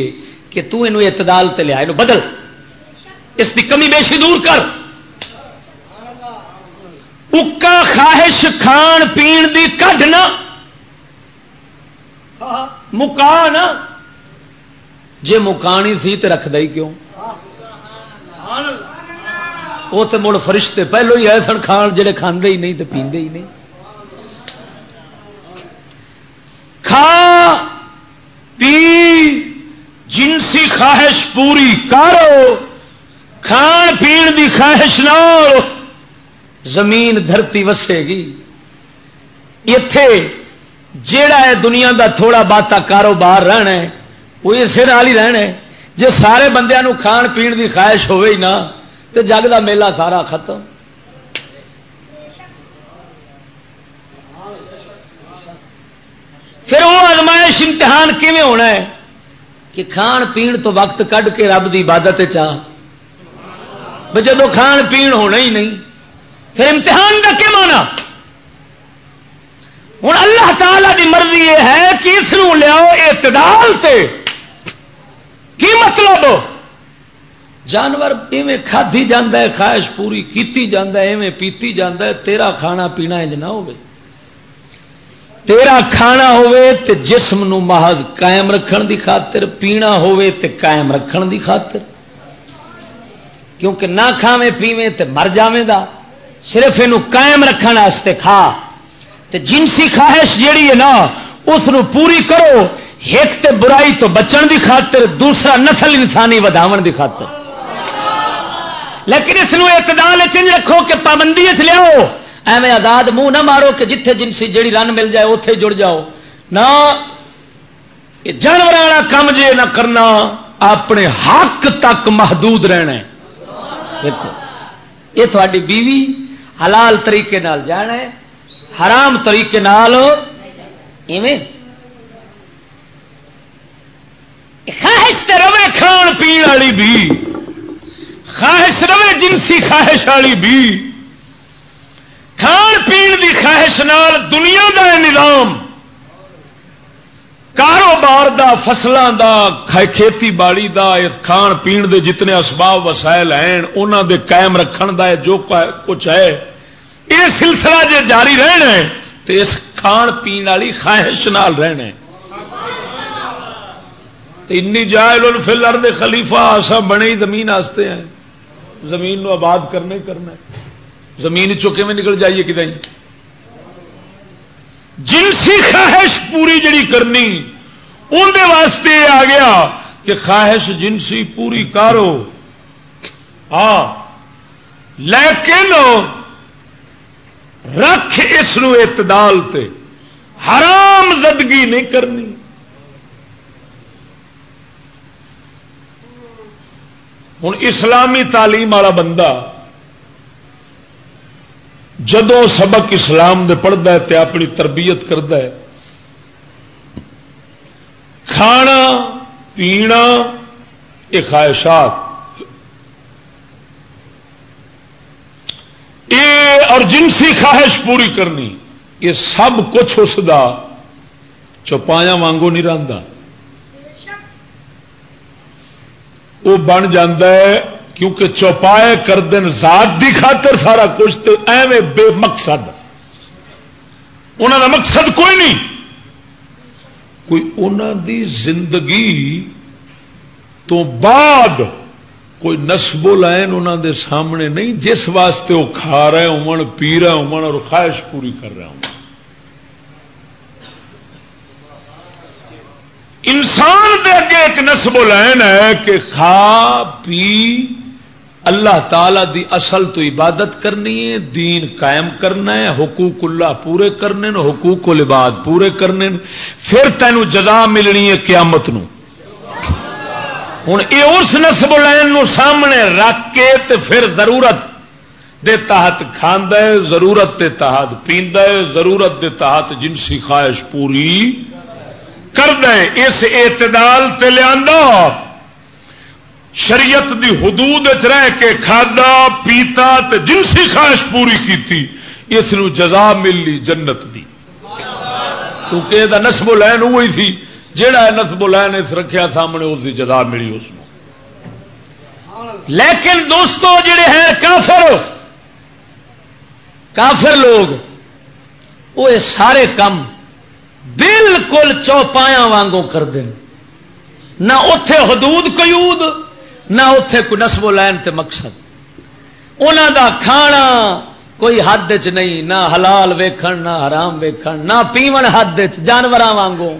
کہ تو انو اعتدال تے لیا بدل۔ اس کی کمی بیشی دور کر۔ اکا خواہش کھان پین دی کھڈنا مکان۔ جی مکانی سی تو رکھ دئی کیوں؟ وہ تو مڑ فرشتے پہلو ہی آئے سن کھان، جڑے کھانے ہی نہیں تو پیندے ہی نہیں۔ کھا۔ پی۔ جنسی خواہش پوری کرو، کھان پین دی خواہش نہ زمین دھرتی وسے گی۔ اتے جیڑا ہے دنیا دا تھوڑا باتا کاروبار رہنا ہے، وہ اسے نال ہی رہنا ہے۔ جی سارے بندے کھان پین خواہش ہوئے ہی نہ تو جگ کا میلہ سارا ختم۔ پھر وہ ازمائش امتحان کیون ہونا ہے؟ کہ کھان پین تو وقت کھ کے رب کی عبادت چاہ جب کھان پین ہونا ہی نہیں، پھر امتحان کا کیا مانا ہوں اللہ تعالی کی مرضی یہ ہے کہ اس لیاؤ اعتدال تے۔ کی مطلب؟ جانور ایویں کھادی جانا ہے، خواہش پوری کیتی جانا ہے، ایویں پیتی جانا ہے، تیرا کھانا پینا انج نہ ہو تیرا کھانا ہوے تے جسم نو محض قائم رکھن دی خاطر، پینا ہوے تے قائم رکھن دی خاطر۔ کیونکہ نہ کھاویں پیویں تے مر جاویں دا۔ صرف یہ قائم رکھنے کھا۔ تے جنسی خواہش جیڑی ہے نا، اس پوری کرو۔ ایک تے برائی تو بچن دی خاطر، دوسرا نسل انسانی وداو دی خاطر۔ لیکن اس اعتدال چنج رکھو کہ پابندی چ لیاؤ۔ ایویں آزاد منہ نہ مارو کہ جتھے جنسی جیڑی رن مل جائے اتے جڑ جاؤ۔ نہ جانور والا کام جے نہ کرنا، اپنے حق تک محدود رہنا یہ تھوڑی بیوی حلال طریقے نال جانا ہے، حرام طریقے نال ایویں۔ خواہش تے روے کھان پی والی بھی، خواہش روے جنسی خواہش والی بھی۔ کھان پین دی خواہش نال دنیا دا نظام، کاروبار دا فصلوں دا کھیتی باڑی دا کھان پین دے جتنے اسباب وسائل ہیں انہوں دے قائم رکھن دا جو کچھ ہے، یہ سلسلہ جے جاری رہنا ہے تو اس کھان پین والی خواہش نال رہنا ہے۔ جائل فل ارد خلیفہ آسا بنے ہی زمین آستے ہیں۔ زمین نو آباد کرنے کرنا ہے زمین چکے میں نکل جائیے کدیں جنسی خواہش پوری جڑی کرنی اندر واسطے آ گیا کہ خواہش جنسی پوری کارو۔ ہاں لیکن رکھ اس اعتدال تے۔ حرام زدگی نہیں کرنی۔ ہوں اسلامی تعلیم والا بندہ جدو سبق اسلام دے پڑھتا ہے تو اپنی تربیت کرتا ہے کھانا پینا یہ خواہشات۔ یہ اور جنسی خواہش پوری کرنی یہ سب کچھ اس کا چوپایا وانگو نہیں رہتا وہ بن ہے کیونکہ چوپائے کر دن ذات دی خاطر سارا کچھ تو ایویں بے مقصد۔ انہوں کا مقصد کوئی نہیں۔ کوئی انہوں دی زندگی تو بعد کوئی نسب لائن انہوں دے سامنے نہیں، جس واسطے وہ کھا رہے ہو پی رہے ہو اور خواہش پوری کر رہے ہوں انسان دے اگے ایک نسب لائن ہے کہ کھا، پی اللہ تعالی دی اصل تو عبادت کرنی ہے، دین قائم کرنا ہے، حقوق اللہ پورے کرنے حقوق العباد پورے کرنے پھر تینوں جزا ملنی ہے قیامت نو۔ ہوں یہ اس نسب لائن سامنے رکھ کے تے پھر ضرورت دے تحت کھاند ضرورت دے تحت پیند ضرورت دے تحت جنسی خواہش پوری کر دے اس اعتدال تے لیا شریعت دی حدود رہ کے کھادا، پیتا تے جنسی خواہش پوری کیتی، اس جزا ملی جنت دی۔ کیونکہ یہ نسب لین وہی سی جہا نسب لین اس رکھیا سامنے، اس کی جزا ملی اس لیکن دوستو جڑے ہیں کافر کافر لوگ وہ سارے کام بالکل چوپایا وانگوں کر دیں نہ اتے حدود قیود نہ اتے کوئی نسب لین تے مقصد۔ انہوں دا کھانا کوئی حد چ نہیں، نہ حلال ویکھن، نہ حرام ویکھن، نہ پیون حد جانور وانگوں۔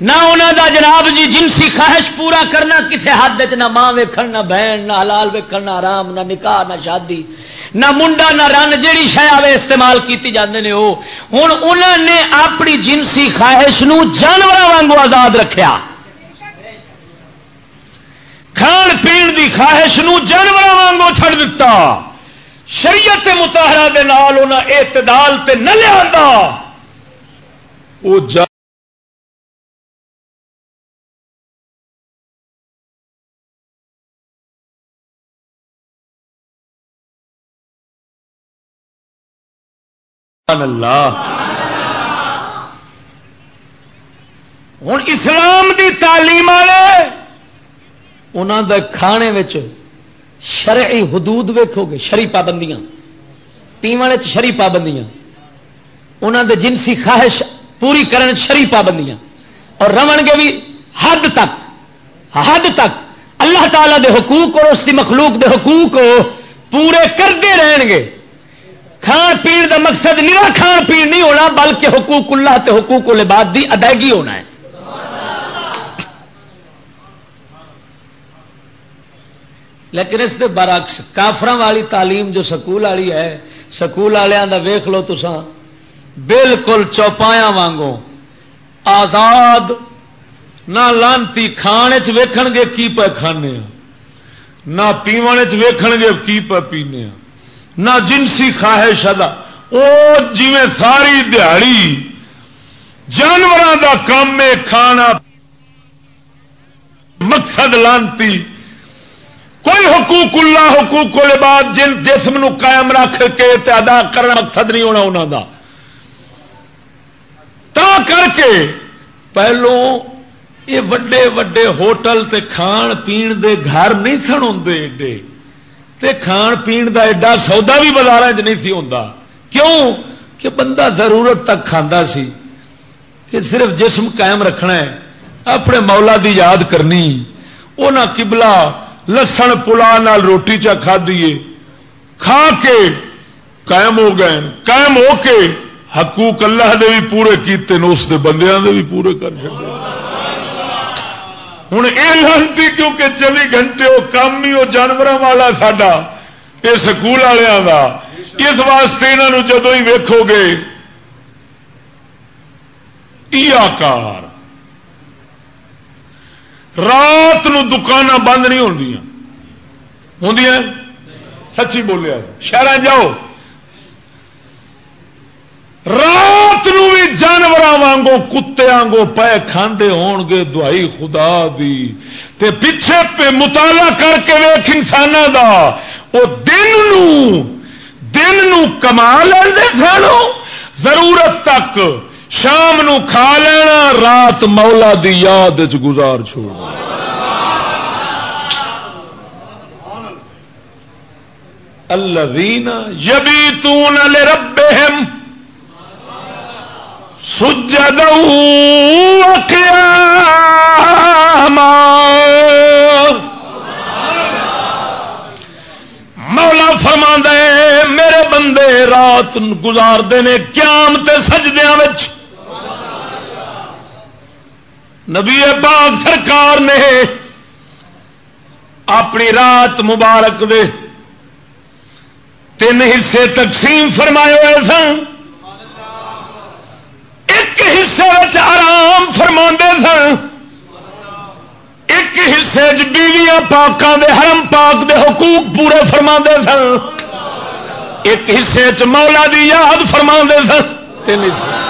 نہ انہوں دا جناب جی جنسی خواہش پورا کرنا کسی حد چ نہ ماں ویکھن، نہ بہن، نہ حلال ویکھن، نہ آرام نہ نکاح، نہ شادی، نہ منڈا، نہ رن، جیڑی شہ استعمال کی جاندے نے وہ ہوں انہوں نے اپنی جنسی خواہش نو جانور وانگو آزاد رکھیا۔ کھان پین دی خواہش نو جانور وانگو چھڑ دیتا شریعت متحرہ دے نال انہاں اعتدال تے نہ لیا وہ اللہ۔ ہوں اسلام دی تعلیم والے انہوں دے کھانے شرعی حدود ویکو گے شری پابندیاں۔ پیو شری پابندیاں۔ انہوں دے جنسی خواہش پوری کرن شری پابندیاں۔ اور رمن گے بھی حد تک حد تک اللہ تعالی دے حقوق اور اس کی مخلوق دے حقوق پورے کرتے رہن گے۔ کھان پی دا مقصد نہیں کھان پی نہیں ہونا، بلکہ حقوق اللہ تے حقوق العباد دی ادائیگی ہونا ہے۔ لیکن اس کے برعکس کافر والی تعلیم جو سکول والی ہے، سکول والوں کا ویخ لو تسان بالکل چوپایا وانگو آزاد نہ لانتی کھان ویکھن گے کی پہ کھانے ہاں، نہ پیو ویکھن گے کی پہ پینے ہاں۔ نہ جنسی خواہش ادا وہ جی ساری دیہڑی جانوروں کا کام ہے کھانا، مقصد لانتی۔ کوئی حقوق اللہ حقوق کو بعد جن جسم نو قائم رکھ کے ادا کرنا مقصد نہیں ہونا انہوں کا تا کر کے پہلو یہ وڈے وڈے ہوٹل تے کھان پین دے گھر نہیں سن ہوں ایڈے۔ تے کھان پین دا ایڈا سودا بھی بازار چ نہیں ہوتا کیوں؟ کہ بندہ ضرورت تک کھانا سی کہ صرف جسم قائم رکھنا ہے۔ اپنے مولا دی یاد کرنی وہ نہ کبلا لسن پلا نال روٹی چا کھا دیے کھا کے قائم ہو گئے، قائم ہو کے حقوق اللہ دے بھی پورے کیتے اس دے بندیاں دے بھی پورے کر چکے ہوں یہ لانتی کیونکہ چوبی گھنٹے وہ کام ہی وہ جانور والا ساڈا یہ سکول والوں کا اس واسطے یہاں جدو ہی ویکو گے آکار۔ رات نو دکان بند نہیں ہوں ہوں سچی بولیا۔ شہر جاؤ۔ رات نو بھی جانور وانگو، کتے آنگو پے کھاندے ہون گے دعائی خدا دی۔ تے پیچھے پہ مطالعہ کر کے ویخ انسان دا۔ وہ دن نو دن نو کما لے سانو۔ ضرورت تک شام نو کھا لینا، رات مولا دی یاد گزار چھوڑ الذین یبیتون لربہم سجدا وقیاما مولا فرما دے میرے بندے رات گزارتے ہیں قیام تے سجدیاں وچ۔ نبی پاک سرکار نے اپنی رات مبارک دے تین حصے تقسیم فرمائے ہوئے سن۔ ایک حصے آرام فرما سن۔ ایک حصے بیویاں پاکوں دے، حرم پاک دے حقوق پورے فرما سن۔ ایک حصے چ مولا دی یاد فرما سن۔ تین حصے۔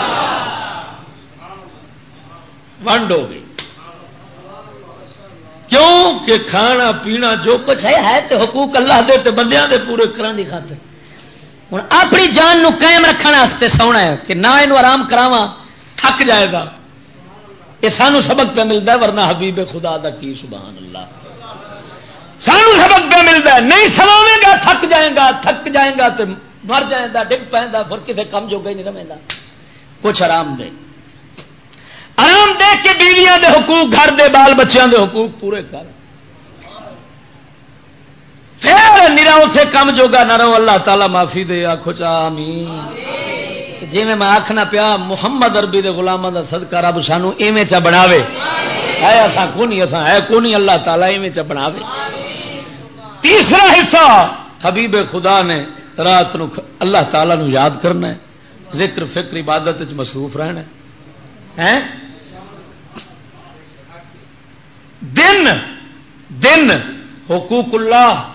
ونڈ ہو گئی کیوں کہ کھانا پینا جو کچھ ہے ہے تو حقوق اللہ دے تے بندیاں دے پورے کرنے کی خاطر۔ ہوں اپنی جان نو قائم رکھنے سونا ہے کہ نہ یہ آرام کراوا تھک جائے گا۔ یہ سانو سبق پہ ملتا ہے، ورنہ حبیب خدا دا کی سبحان اللہ۔ سانو سبق پہ ملتا ہے، نہیں سواوے گا، تھک جائے گا، تھک جائے گا تو مر جائے گا، ڈگ پہ پھر کسی کم جو گئی نہیں رہے کچھ آرام دے۔ آرام دے کے بیویاں دے حقوق گھر دے بال بچیاں دے حقوق پورے کر۔ پھر نرا اسے کم جوگا نہ رہو اللہ تعالی معافی دے آخو چاہیے جی میں آخنا پیا محمد اربی دے غلاموں کا سدکا رب سانو ایویں چا بناوے۔ ہے ایسا کونی ایسا ہے کونی اللہ تعالیٰ ایویں چا بناوے۔ تیسرا حصہ حبیب خدا نے رات نو اللہ تعالی نو یاد کرنا ہے۔ ذکر فکر عبادت مصروف رہنا ہے۔ دن دن حقوق اللہ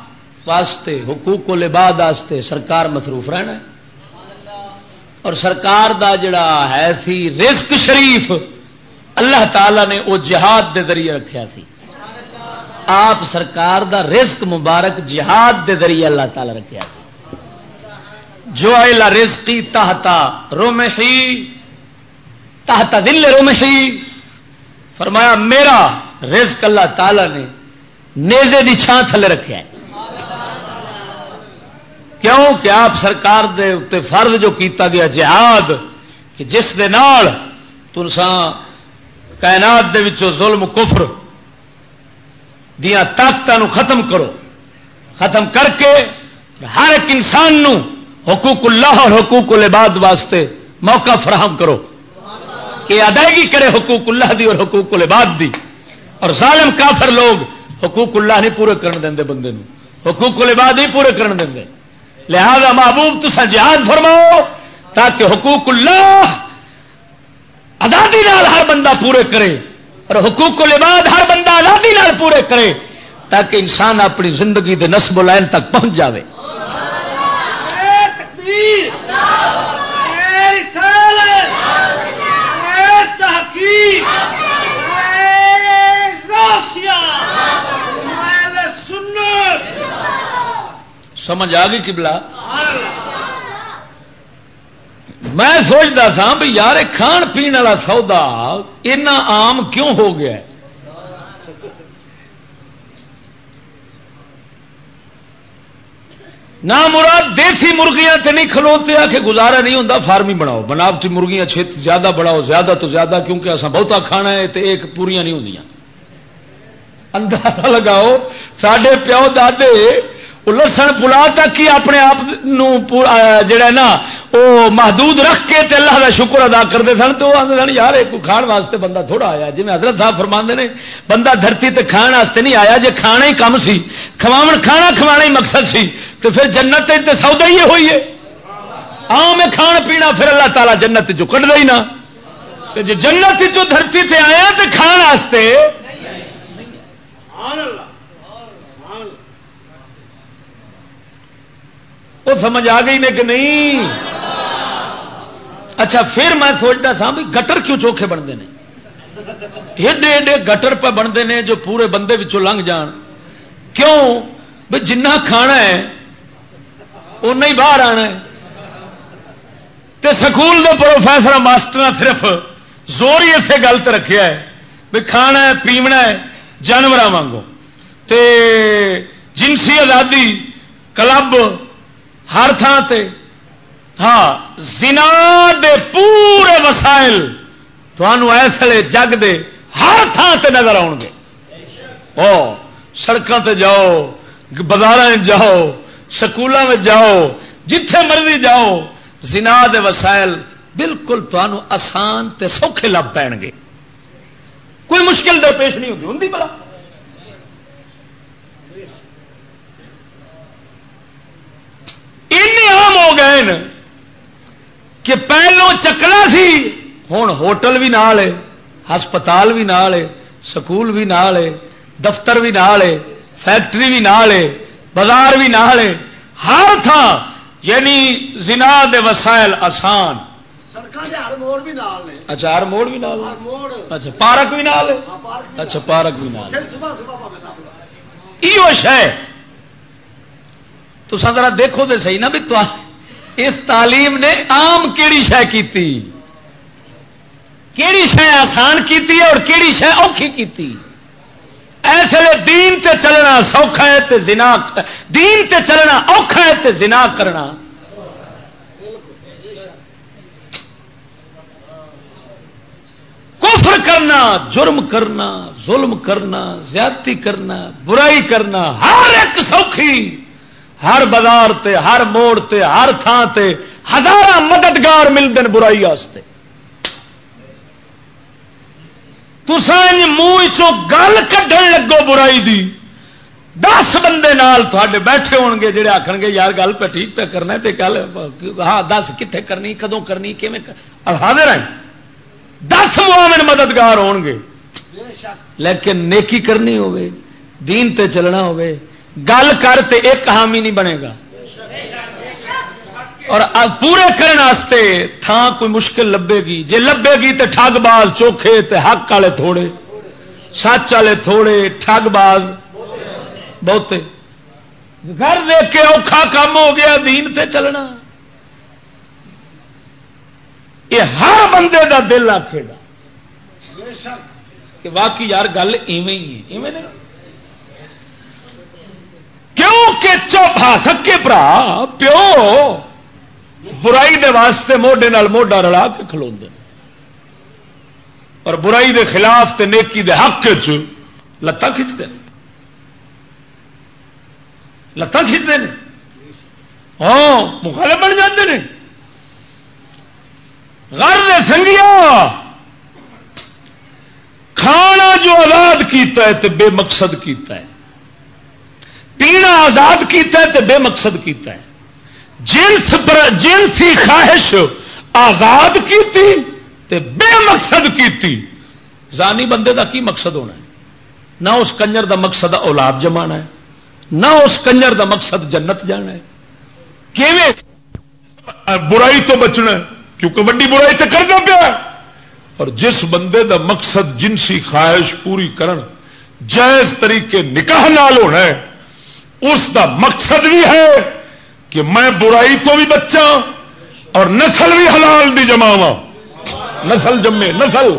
واسطے، حقوق العباد واسطے سرکار مصروف رہنا ہے۔ اور سرکار دا جڑا ہے سی رزق شریف، اللہ تعالی نے وہ جہاد دے ذریعے رکھیا سی۔ آپ سرکار دا رزق مبارک جہاد دے ذریعے اللہ تعالی رکھیا سی۔ جو ایلا رزقی تحتا رومحی تحتا دل رومحی فرمایا، میرا رزق اللہ تعالی نے نیزے دی چھان تھلے رکھا ہے کیوں کہ آپ سرکار دے اتنے فرض جو کیتا گیا جہاد، کہ جس دے نال تنسان کائنات دے وچوں ظلم، کفر دیا طاقتوں ختم کرو۔ ختم کر کے ہر ایک انسان نو حقوق اللہ اور حقوق العباد واسطے موقع فراہم کرو۔ کہ ادائیگی کرے حقوق اللہ دی اور حقوق العباد دی۔ اور ظالم کافر لوگ حقوق اللہ نہیں پورے کرن دیں دے بندے نو۔ حقوق العباد نہیں پورے کرن دیں دے لہذا محبوب تسا جہاد فرماؤ تاکہ حقوق اللہ آزادی نال ہر بندہ پورے کرے اور حقوق العباد ہر بندہ آزادی نال پورے کرے تاکہ انسان اپنی زندگی دے نسب و لائن تک پہنچ جاوے۔ تحقیق۔ سمجھ آ گئی کبلا میں سوچتا تھا بھی یار کھان پی والا سودا اینا عام کیوں ہو گیا؟ ہے نہ مراد دیسی مرغیاں تے نہیں کھلوتے آ کے گزارا نہیں ہوتا فارمی بناؤ۔ بناوٹی مرغیاں چھت زیادہ بڑھاؤ زیادہ تو زیادہ کیونکہ اصا بہتا کھانا ہے تو ایک پوریا نہیں ہوں اندازہ لگاؤ سڈے پیو دے لسن پلا تک ہی اپنے آپ جڑا نا وہ محدود رکھ کے تے اللہ کا شکر ادا کرتے سن تو آتے سن، یار ایک کھان واسطے بندہ تھوڑا آیا۔ جی میں حضرت صاحب فرما نے، بندہ دھرتی تے کھان واسطے نہیں آیا جی کھانا ہی کم سی۔ کھوا کھانا کھوا ہی مقصد سی۔ تو پھر جنت تے سودا ہی ہوئی ہے۔ آم کھان پینا، پھر اللہ تعالیٰ جنت چو کٹ دے نا۔ جی جنت چو دھرتی تے آیا تو کھان واسطے وہ سمجھ آ گئی نے کہ نہیں؟ اچھا پھر میں سوچتا تھا بھی گٹر کیوں چوکھے بنتے ہیں؟ ایڈے ایڈے گٹر پہ بنتے ہیں جو پورے بندے لنگ جان۔ کیوں؟ بھی جنہ کھانا ہے اُن ہی باہر آنا ہے۔ تے سکول دے پروفیسر ماسٹر صرف زور ہی اسے گلت رکھا ہے۔ بھی کھانا ہے، پیونا ہے۔ جانور تے جنسی آزادی، کلب، ہر تھان تے۔ ہاں زنا دے پورے وسائل ایسے جگ دے ہر تھان تے نظر آؤ گے۔ او سڑکوں تے جاؤ بازار جاؤ سکولوں میں جاؤ، جتھے مرضی جاؤ، زنا دے وسائل بالکل آسان تے سوکھے لب پے گے۔ کوئی مشکل دے پیش نہیں ہوتی، ہوں بڑا عام ہو گئے کہ پہلو چکنا سی ہوں ہوٹل بھی نال ہے، ہسپتال بھی نال ہے، سکول بھی نال ہے، دفتر بھی نال ہے، فیکٹری بھی نال ہے، بازار بھی نال ہے۔ ہر تھان یعنی زنا دے وسائل آسان۔ اچھا ہر موڑ بھی نال اچھا پارک بھی نال اچھا پارک بھی نال تو ذرا دیکھو تو صحیح نا بھی اس تعلیم نے آم کیڑی شہ کی کیڑی شہ آسان کی اور کیڑی شہ اوکھی کی ایسے دین تے چلنا سوکھا ہے تے زنا دین تے چلنا اوکھا ہے تے زنا کرنا کفر کرنا، جرم کرنا، ظلم کرنا، زیادتی کرنا، برائی کرنا، ہر ایک سوکھی، ہر بازار تے، ہر موڑ تے، ہر تھان تے ہزار مددگار ملتے ہیں برائی تسان منہ گل کھن لگو برائی دی۔ دس بندے نال تھے بیٹھے ہو گے، جڑے آخر گے، یار گل پہ ٹھیک پہ کرنا تے گل ہاں دس کتنے کرنی، کدوں کرنی حاضر ہیں۔ دس مومن مددگار ہو گے لیکن نیکی کرنی ہوے دین تے چلنا ہوے گل کر تے ایک حامی نہیں بنے گا۔ اور پورے کرنے تھان کوئی مشکل لبے گی۔ جے لبے گی تے ٹھگ باز چوکھے تے حق والے تھوڑے سچ والے تھوڑے ٹھگ باز بہتے۔ گھر دیکھ کے اوکھا کام ہو گیا دین تے چلنا۔ یہ ہر بندے دا دل آخے گا۔ کہ واقعی یار گل ایویں ہی ہے۔ ایویں نہیں۔ کیوں کہ چوپا سکے برا پیو برائی دے واسطے موڈے نال موڈا رلا کے کھلو اور برائی دے خلاف تے نیکی دے حق چ لتان کھچتے لتان کھچتے ہیں۔ ہاں مخالف بن جاتے ہیں۔ غر سنگیا۔ کھانا جو آزاد کیتا ہے تے بے مقصد کیتا ہے۔ پینا آزاد کیتا ہے تے بے مقصد کیتا ہے۔ جنس جنسی خواہش آزاد کیتی تے بے مقصد کیتی۔ زانی بندے دا کی مقصد ہونا ہے؟ نہ اس کنجر دا مقصد اولاد جمانا ہے، نہ اس کنجر دا مقصد جنت جانا ہے۔ برائی تو بچنا ہے۔ کیونکہ وڈی برائی تو کرنا پیا اور جس بندے دا مقصد جنسی خواہش پوری کرن، جائز طریقے نکاح نال ہونا ہے، اس دا مقصد بھی ہے کہ میں برائی تو بھی بچا اور نسل بھی حلال بھی جماوا نسل جمے، نسل۔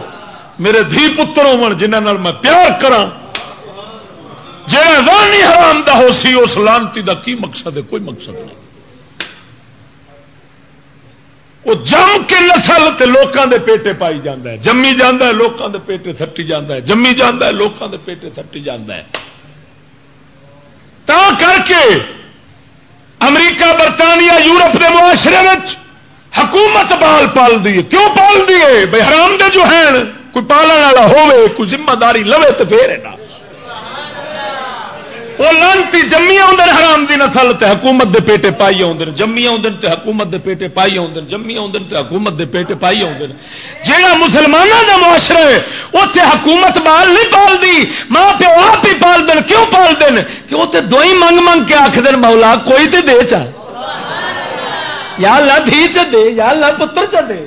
میرے دھی پتر ہو جنہوں میں پیار کرا جا حرام دا ہو، سی اس لانتی دا کی مقصد ہے؟ کوئی مقصد نہیں۔ وہ جم کے نسل تے لوکاں دے پیٹے پائی جاندہ ہے۔ جمی جاندہ ہے، لوکاں دے پیٹے تھٹی جاندہ ہے۔ جمی جاندہ ہے، لوکاں دے پیٹے تھٹی جاندہ ہے۔ تا کر کے امریکہ، برطانیہ، یورپ کے معاشرے میں حکومت بال پال دی کیوں پال دیے بھائی حرام دے جو ہیں، کوئی پالن والا ہوے کوئی ذمہ داری لوے تو پھر ہے نا۔ وہ لانتی جمی آدھے حرام دی نسل تے حکومت دے پیٹے پائی آدھے جمی آدھے تے حکومت دے پیٹے پائی آدھے جمی آدھے تے حکومت دے پیٹے پائی آدھے جہاں مسلمانوں کا معاشرہ ہے اتنے حکومت بال نہیں پال دی ماں پیو آپ ہی پال دین کیوں پال دین کہ وہ دو ہی منگ منگ کے آخ دین مولا کوئی تے دے چاہ یا اللہ دھی چ دے، یا اللہ پتر چ دے۔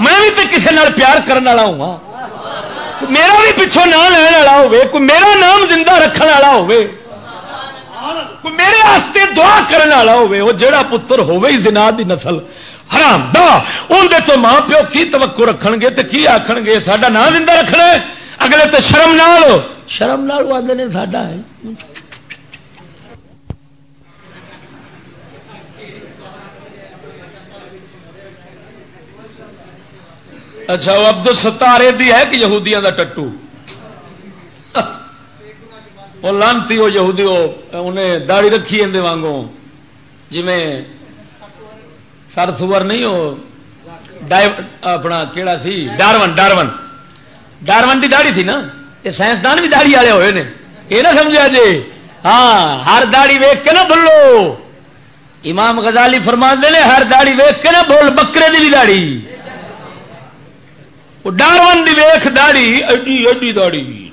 میں بھی تے کسی پیار کرنے والا ہوں ہاں۔ میرا بھی پچھوں نام لین والا ہوے کوئی میرا نام زندہ رکھنے والا ہوے میرے واسطے دعا کرنے والا ہوے وہ جڑا پتر ہوے ہی زنا دی نسل۔ حرام دا اندر تو ماں پیو کی توقع رکھ گے تو کی آخن گے؟ سا نام زندہ رکھنا اگلے تو شرم نال شرم نال آتے ہیں سا اچھا وہ ابد ستارے دی ہے کہ یہودیاں دا ٹٹو؟ وہ لانتی وہ یہودی انہیں داڑی رکھی اندر وانگوں۔ جی سر سور نہیں، وہ اپنا کیڑا سی؟ ڈارون ڈارون ڈارون کی داڑی تھی نا؟ یہ سائنسدان بھی داڑی والے ہوئے نے۔ یہ نہ سمجھا جی ہاں ہر داڑی ویک کے نہ بھولو امام غزالی فرما نے، ہر داڑی ویک کے نہ بول بکرے کی بھی داڑی ڈارون کی ویخ داڑی ایڈی ایڈی داڑی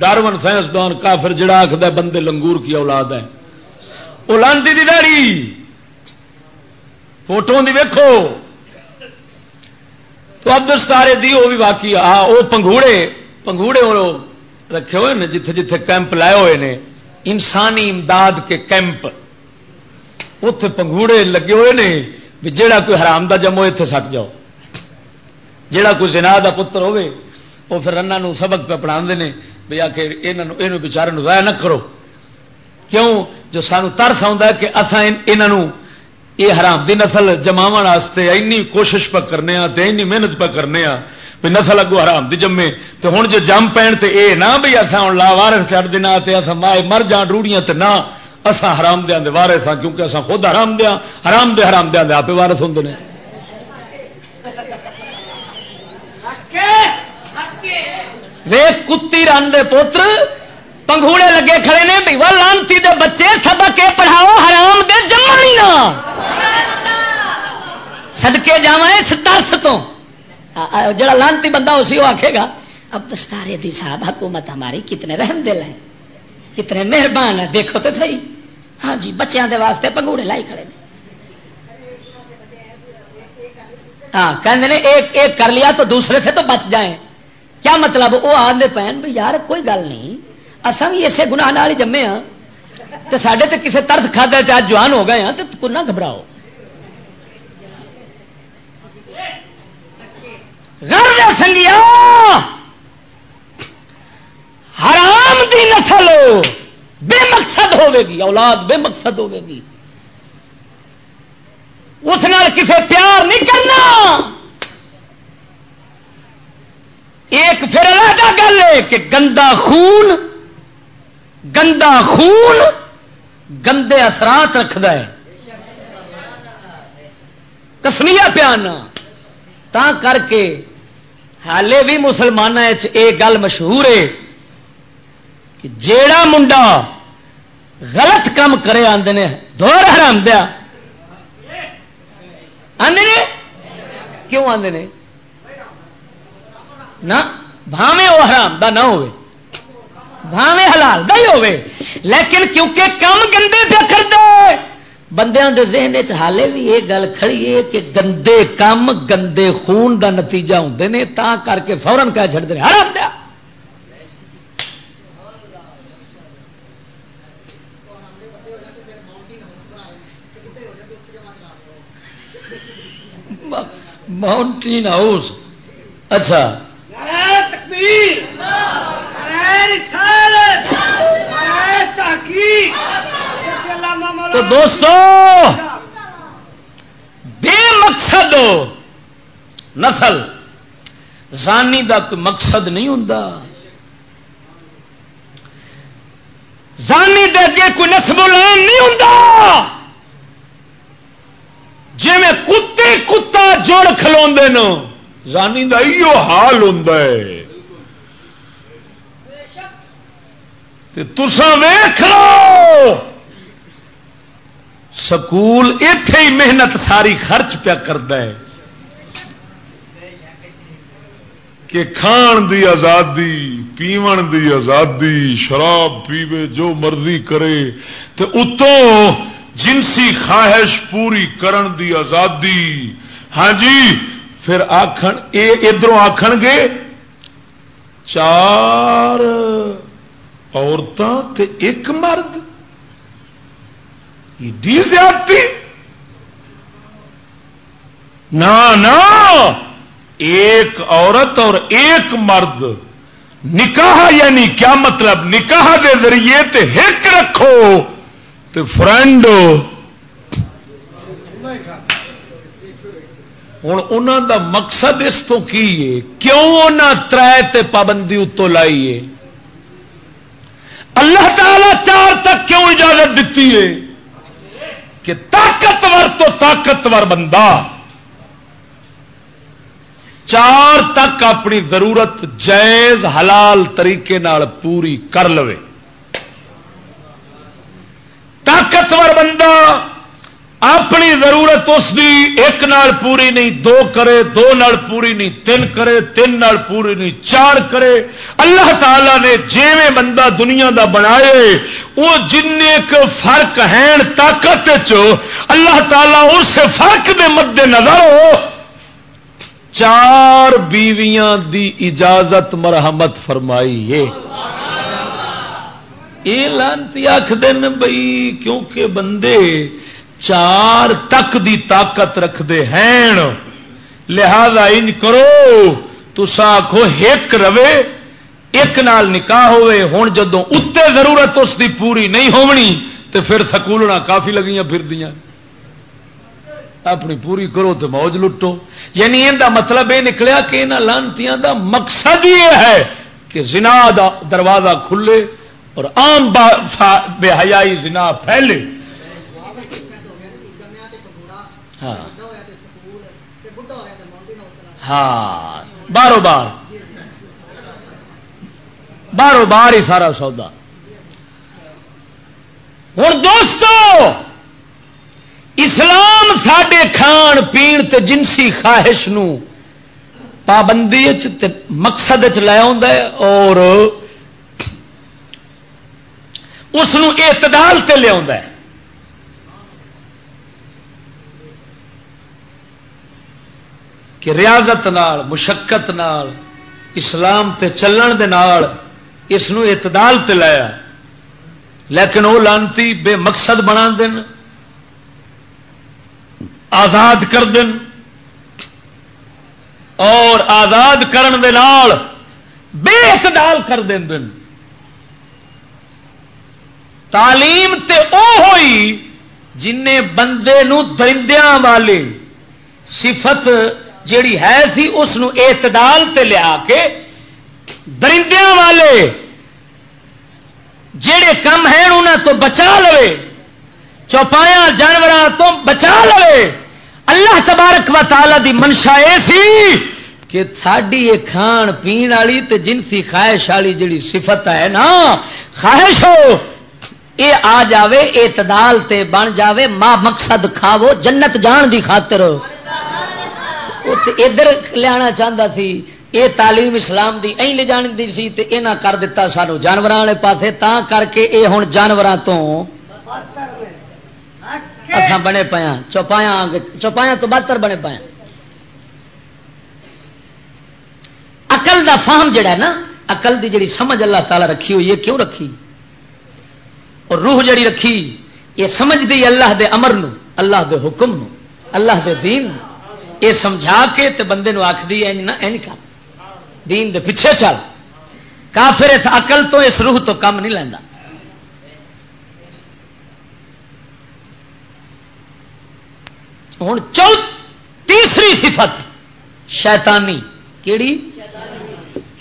ڈارون سائنسدان کافر جڑا آخد بندے لنگور کی اولاد ہے وہ لانتی داڑی فوٹو دی ویکو تو ابدل سارے دی وہ بھی باقی ہاں وہ پنگوڑے پنگوڑے رکھے ہوئے جتھے جتھے کیمپ لائے ہوئے نے۔ انسانی امداد کے کیمپ۔ اتے پنگوڑے لگے ہوئے نے بھی جیڑا کوئی حرام دا جمو اتنے سٹ جاؤ۔ جیڑا کوئی جنا کا پتر ہوے وہ پھر رنا سبق پہ پڑھا نے۔ بھی آ کے یہ بچارے ضائع نہ کرو۔ کیوں؟ جو سانو ترس آتا کہ اصل یہ حرام دی نسل جما اینی کوشش پہ کرنے اینی محنت پہ کرنے بھی نسل اگو حرام دی جمے۔ تو ہوں جو جم پین تو یہ نہ بھی اصا ہوں لا وارس چڑھ دینا اصا مائے مر جان روڑیاں تو نہ اصا حرام دیا دے وارس ہاں کیونکہ اصا خود حرام دیا حرام دے حرام دیا دے آپ وارس ہوں نے۔ کتی رن دے پوتر پنگوڑے لگے کھڑے نے بھی وہ لانتی دے بچے سبق کے پڑھاؤ حرام دے جمع سدکے جا اس تو جڑا لانتی بندہ اسی وہ آخے گا اب دستارے دی صاحب حکومت ہماری کتنے رحم دل ہے کتنے مہربان ہے دیکھو تو صحیح ہاں جی بچیاں دے واسطے پنگوڑے لائی کھڑے نے ہاں کہ ایک ایک کر لیا تو دوسرے سے تو بچ جائیں کیا مطلب وہ آدھے پہن بھی یار کوئی گل نہیں؟ اصل بھی اسے گنا ہی جمے ہاں۔ تو سڈے تو کسی ترس کھادا آج جوان ہو گئے ہاں تو کو نہ گھبراؤ۔ سنگیا، حرام دی نسل بے مقصد ہوے گی، اولاد بے مقصد ہوے گی۔ اس کسے پیار نہیں کرنا۔ ایک پھر علیحدہ گل ہے کہ گندا خون گندا خون گندے اثرات رکھد کسمیا پیانا تا کر کے حالے بھی مسلمانوں یہ گل مشہور ہے کہ جیڑا منڈا غلط کام کرے آدھے دور حرام دیا۔ آدھے کیوں آدھے نہ بھاوے وہ حرام، دا نہ ہوئے۔ بھاوے حلال، دا ہی ہوئے۔ لیکن کیونکہ کم گندے پہ کر دے بندیاں دے ذہن حالے بھی یہ گل کھڑی ہے کہ گندے کم، گندے خون دا نتیجہ ہوندے نے تا کر کے فورن کہہ چھڑ دے حرام دیا ماؤنٹین ہاؤس۔ اچھا۔ تو دوستو، بے مقصد نسل، زانی کا کوئی مقصد نہیں ہوں زانی دے اگے کوئی نسب لین نہیں ہوں جی میں کتے کتا جڑ کھلو زانی کا ایو حال ہوں تسا ویخ لو سکول اتے ہی محنت ساری خرچ پیا کرد کہ کھان دی آزادی، پیون دی آزادی، شراب پیوے، جو مرضی کرے۔ تو اتوں جنسی خواہش پوری کرن دی آزادی۔ ہاں جی پھر آخر ادھر آخ گے، چار عورتوں ایک مرد۔ ایڈی زیادتی۔ نہ ایک عورت اور ایک مرد۔ نکاح یعنی کیا مطلب؟ نکاح کے ذریعے تے ہک رکھو۔ تے فرینڈ ہوں انہوں دا مقصد اس تو کی ہے؟ کیوں انہیں تر پابندی اتو لائیے اللہ تعالی چار تک کیوں اجازت دیتی ہے؟ کہ طاقتور تو طاقتور بندہ چار تک اپنی ضرورت جائز حلال طریقے نال پوری کر لو طاقتور بندہ اپنی ضرورت اس دی ایک نال پوری نہیں، دو کرے، دو نال پوری نہیں، تین کرے، تین نال پوری نہیں، چار کرے۔ اللہ تعالی نے جیویں بندہ دنیا دا بنائے، وہ جن فرق ہیں طاقت اللہ تعالی اس فرق دے مد نظر ہو۔ چار بیویاں دی اجازت، مرحمت فرمائی ہے یہ لانتی آخ دن بئی کیونکہ بندے چار تک دی طاقت رکھتے ہیں۔ لہذا انج کرو تسا آخو ایک روے ایک نال نکاح ہوئے ہوں جدو اتنے ضرورت اس دی پوری نہیں ہونی تو پھر سکولنا کافی لگیاں پھر دیا اپنی پوری کرو تو موج لٹو۔ یعنی یہ مطلب یہ نکلیا کہ یہاں لانتیاں دا مقصد یہ ہے کہ زنا دا دروازہ کھلے اور عام بے حیائی زنا پھیلے۔ ہاں۔ ہاں۔ بارو بار بارو بار ہی سارا سودا۔ ہوں دوستو اسلام سڈے کھان پین تے جنسی خواہش نو پابندی مقصد چ لے اور اس اعتدال تے لیا کہ ریاضت نال، مشقت نال، اسلام تے چلن دے نال اس اعتدال تے لایا۔ لیکن وہ لانتی بے مقصد بنا دن آزاد کر دن اور آزاد کرن دے نال بے اعتدال کر دین دن تعلیم تے او ہوئی جن بندے نو درندیاں والے صفت جیڑی ہے سی اس اعتدال تے لیا کے درندیاں والے جڑے کم ہیں انہوں تو بچا لو چوپایا جانوروں تو بچا لو اللہ تبارک و تعالی دی منشا یہ سی کہ ساری یہ کھان پین والی تے جنسی خواہش والی جڑی صفت ہے نا، خواہش ہو یہ آ جاوے، اعتدال تے بن جاوے ماں مقصد کھاو جنت جان دی خاطر۔ ادھر لیا چاہتا سی یہ تعلیم اسلام دی این لے جان سی تے کر دیتا سانو جانور والے پاسے تا کر کے اے ہوں جانوروں تو اصا بنے پایا چوپایا چوپایا تو بہتر بنے پایا اقل دا فام جڑا ہے نا اقل دی جڑی سمجھ اللہ تعالی رکھی ہوئی ہے، کیوں رکھی؟ اور روح جڑی رکھی، یہ سمجھ دی اللہ دے امر نو، اللہ دے حکم نو، اللہ دے دین نو۔ یہ سمجھا کے تے بندے نو آخری کر۔ دین دے پیچھے چل۔ کافر اس اقل تو اس روح تو کم نہیں لینا ہوں چوتھ، تیسری صفت، شیطانی۔ کیڑی؟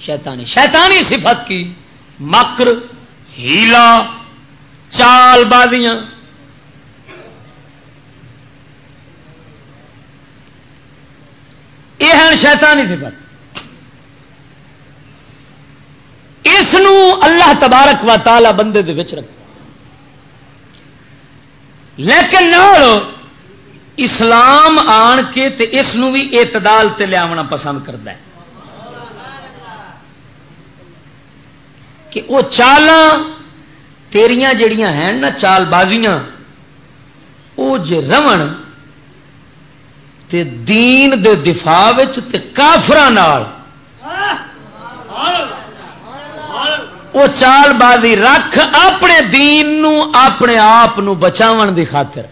شیطانی۔ شیطانی صفت کی، مکر، ہیلا، چال بازیاں۔ یہ ہے شیطانی صفت۔ اس اللہ تبارک و تعالی بندے دے وچ رکھ لیکن اسلام آن کے تے اس بھی اعتدال تے لیا پسند کرتا ہے۔ کہ وہ چالاں تیریاں جڑیاں ہیں نا چال بازیاں، وہ جے رمن تے دین دے دفاع تے کافران وہ چال بازی رکھ اپنے دین نو، اپنے آپ بچاو دی خاطر۔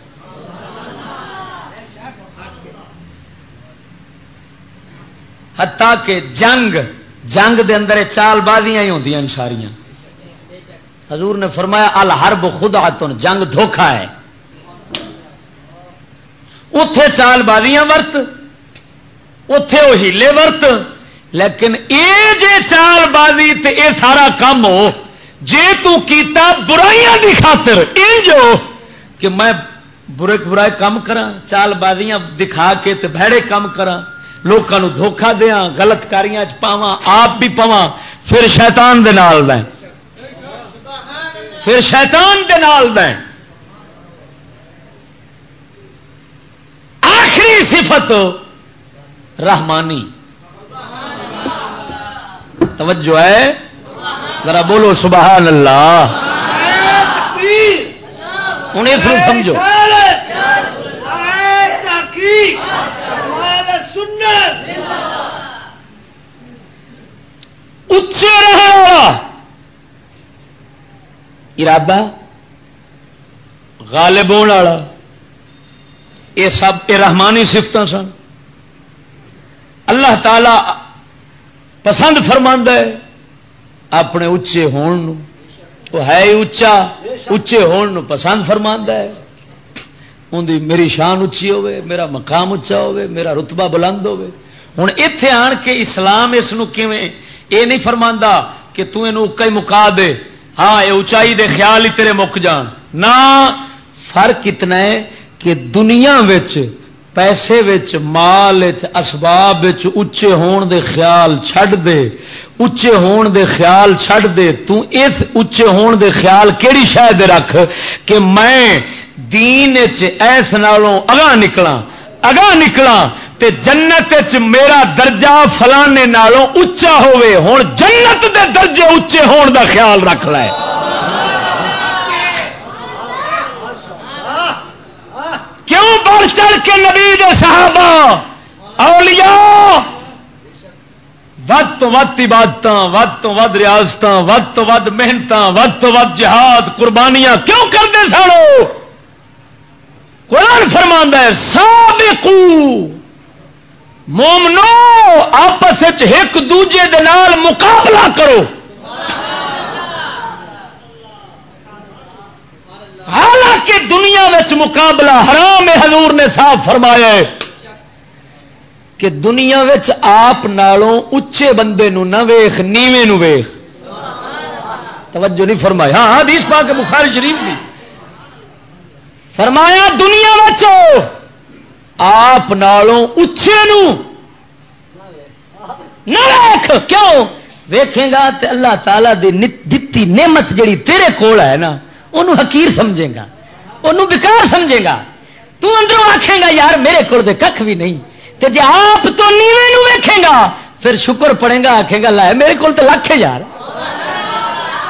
ہتا کہ جنگ جنگ دے اندر چال بازیاں ہی ہوں ساریاں۔ حضور نے فرمایا، الحرب خدا تن جنگ دھوکھا ہے۔ اتے چال بازیاں ورت اتے وہ ہیلے ورت، لیکن یہ جے چال بازی تے اے سارا کام ہو، جے تو کیتا برائیاں دی خاطر جو کہ میں برے برائے کام کرا چال بازیاں دکھا کے تے بھڑے کام کرا لوگوں دھوکھا دیا گلت کاریاں پاوا آپ بھی پوا پھر شیطان دے نال دیں پھر شیطان دے نال دیں آخری صفت رحمانی۔ توجہ ہے؟ ذرا بولو سبحان اللہ۔ ہوں اس سمجھو۔ اچے رہا۔ ارادہ، غالب ہونے والا۔ یہ سب یہ رحمانی سفت سن۔ اللہ تعالی پسند فرما ہے اپنے اچے ہون وہ ہے اچا اچے ہون پسند فرما ہے۔ ان میری شان اچھی ہوے میرا مقام اچا ہوے میرا رتبہ بلند ہوے ہوں اتے آن کے اسلام اس یہ نہیں فرما کہ تک مکا دے۔ ہاں یہ اچائی دے خیال ہی تیرے مک جان۔ نہ، فرق اتنا ہے کہ دنیا پیسے وچ، مال اسباب اچے ہون دے خیال چھڈ دے اچے ہون دے خیال چھڈ دے، تو اس اچے ہون دے خیال کیڑی شاید رکھ کہ میں دین ایس نالوں اگاں نکلا اگاں نکلا تے جنت چ میرا درجہ فلانے نالوں اچا ہوے ہوں جنت دے درجے اچے ہون دا خیال رکھ لے۔ کیوں بڑھ چڑھ کے نبی دے صحابہ اولیاء؟ ود تو ود عبادت ود تو ود ریاست ود تو ود محنت ود تو ود جہاد، قربانیاں کیوں کرتے سانو؟ قرآن فرما ہے، سابقو، مومنو، آپس ایک دوجے دال مقابلہ کرو۔ حالانکہ دنیا مقابلہ حرام حضور نے صاف فرمایا ہے کہ دنیا آپ نالوں اچے بندے نو نہ ویخ نیوے نو ویخ توجہ نہیں فرمایا ہاں حدیث پا کے بخاری شریف بھی فرمایا، دنیا آپ نالوں اچے نو نہ ویخ کیوں؟ ویکھے گا تے اللہ تعالی دی دتی نعمت جڑی تیرے کول ہے نا انہوں حقیر سمجھے گا انہوں بیکار سمجھے گا۔ تو اندروں آکھے گا، یار میرے کول دے کھ بھی نہیں۔ تے جے آپ تو نیوے ویکھے گا، پھر شکر پڑے گا، آکھے گا، لائے میرے کول تے لکھ یار۔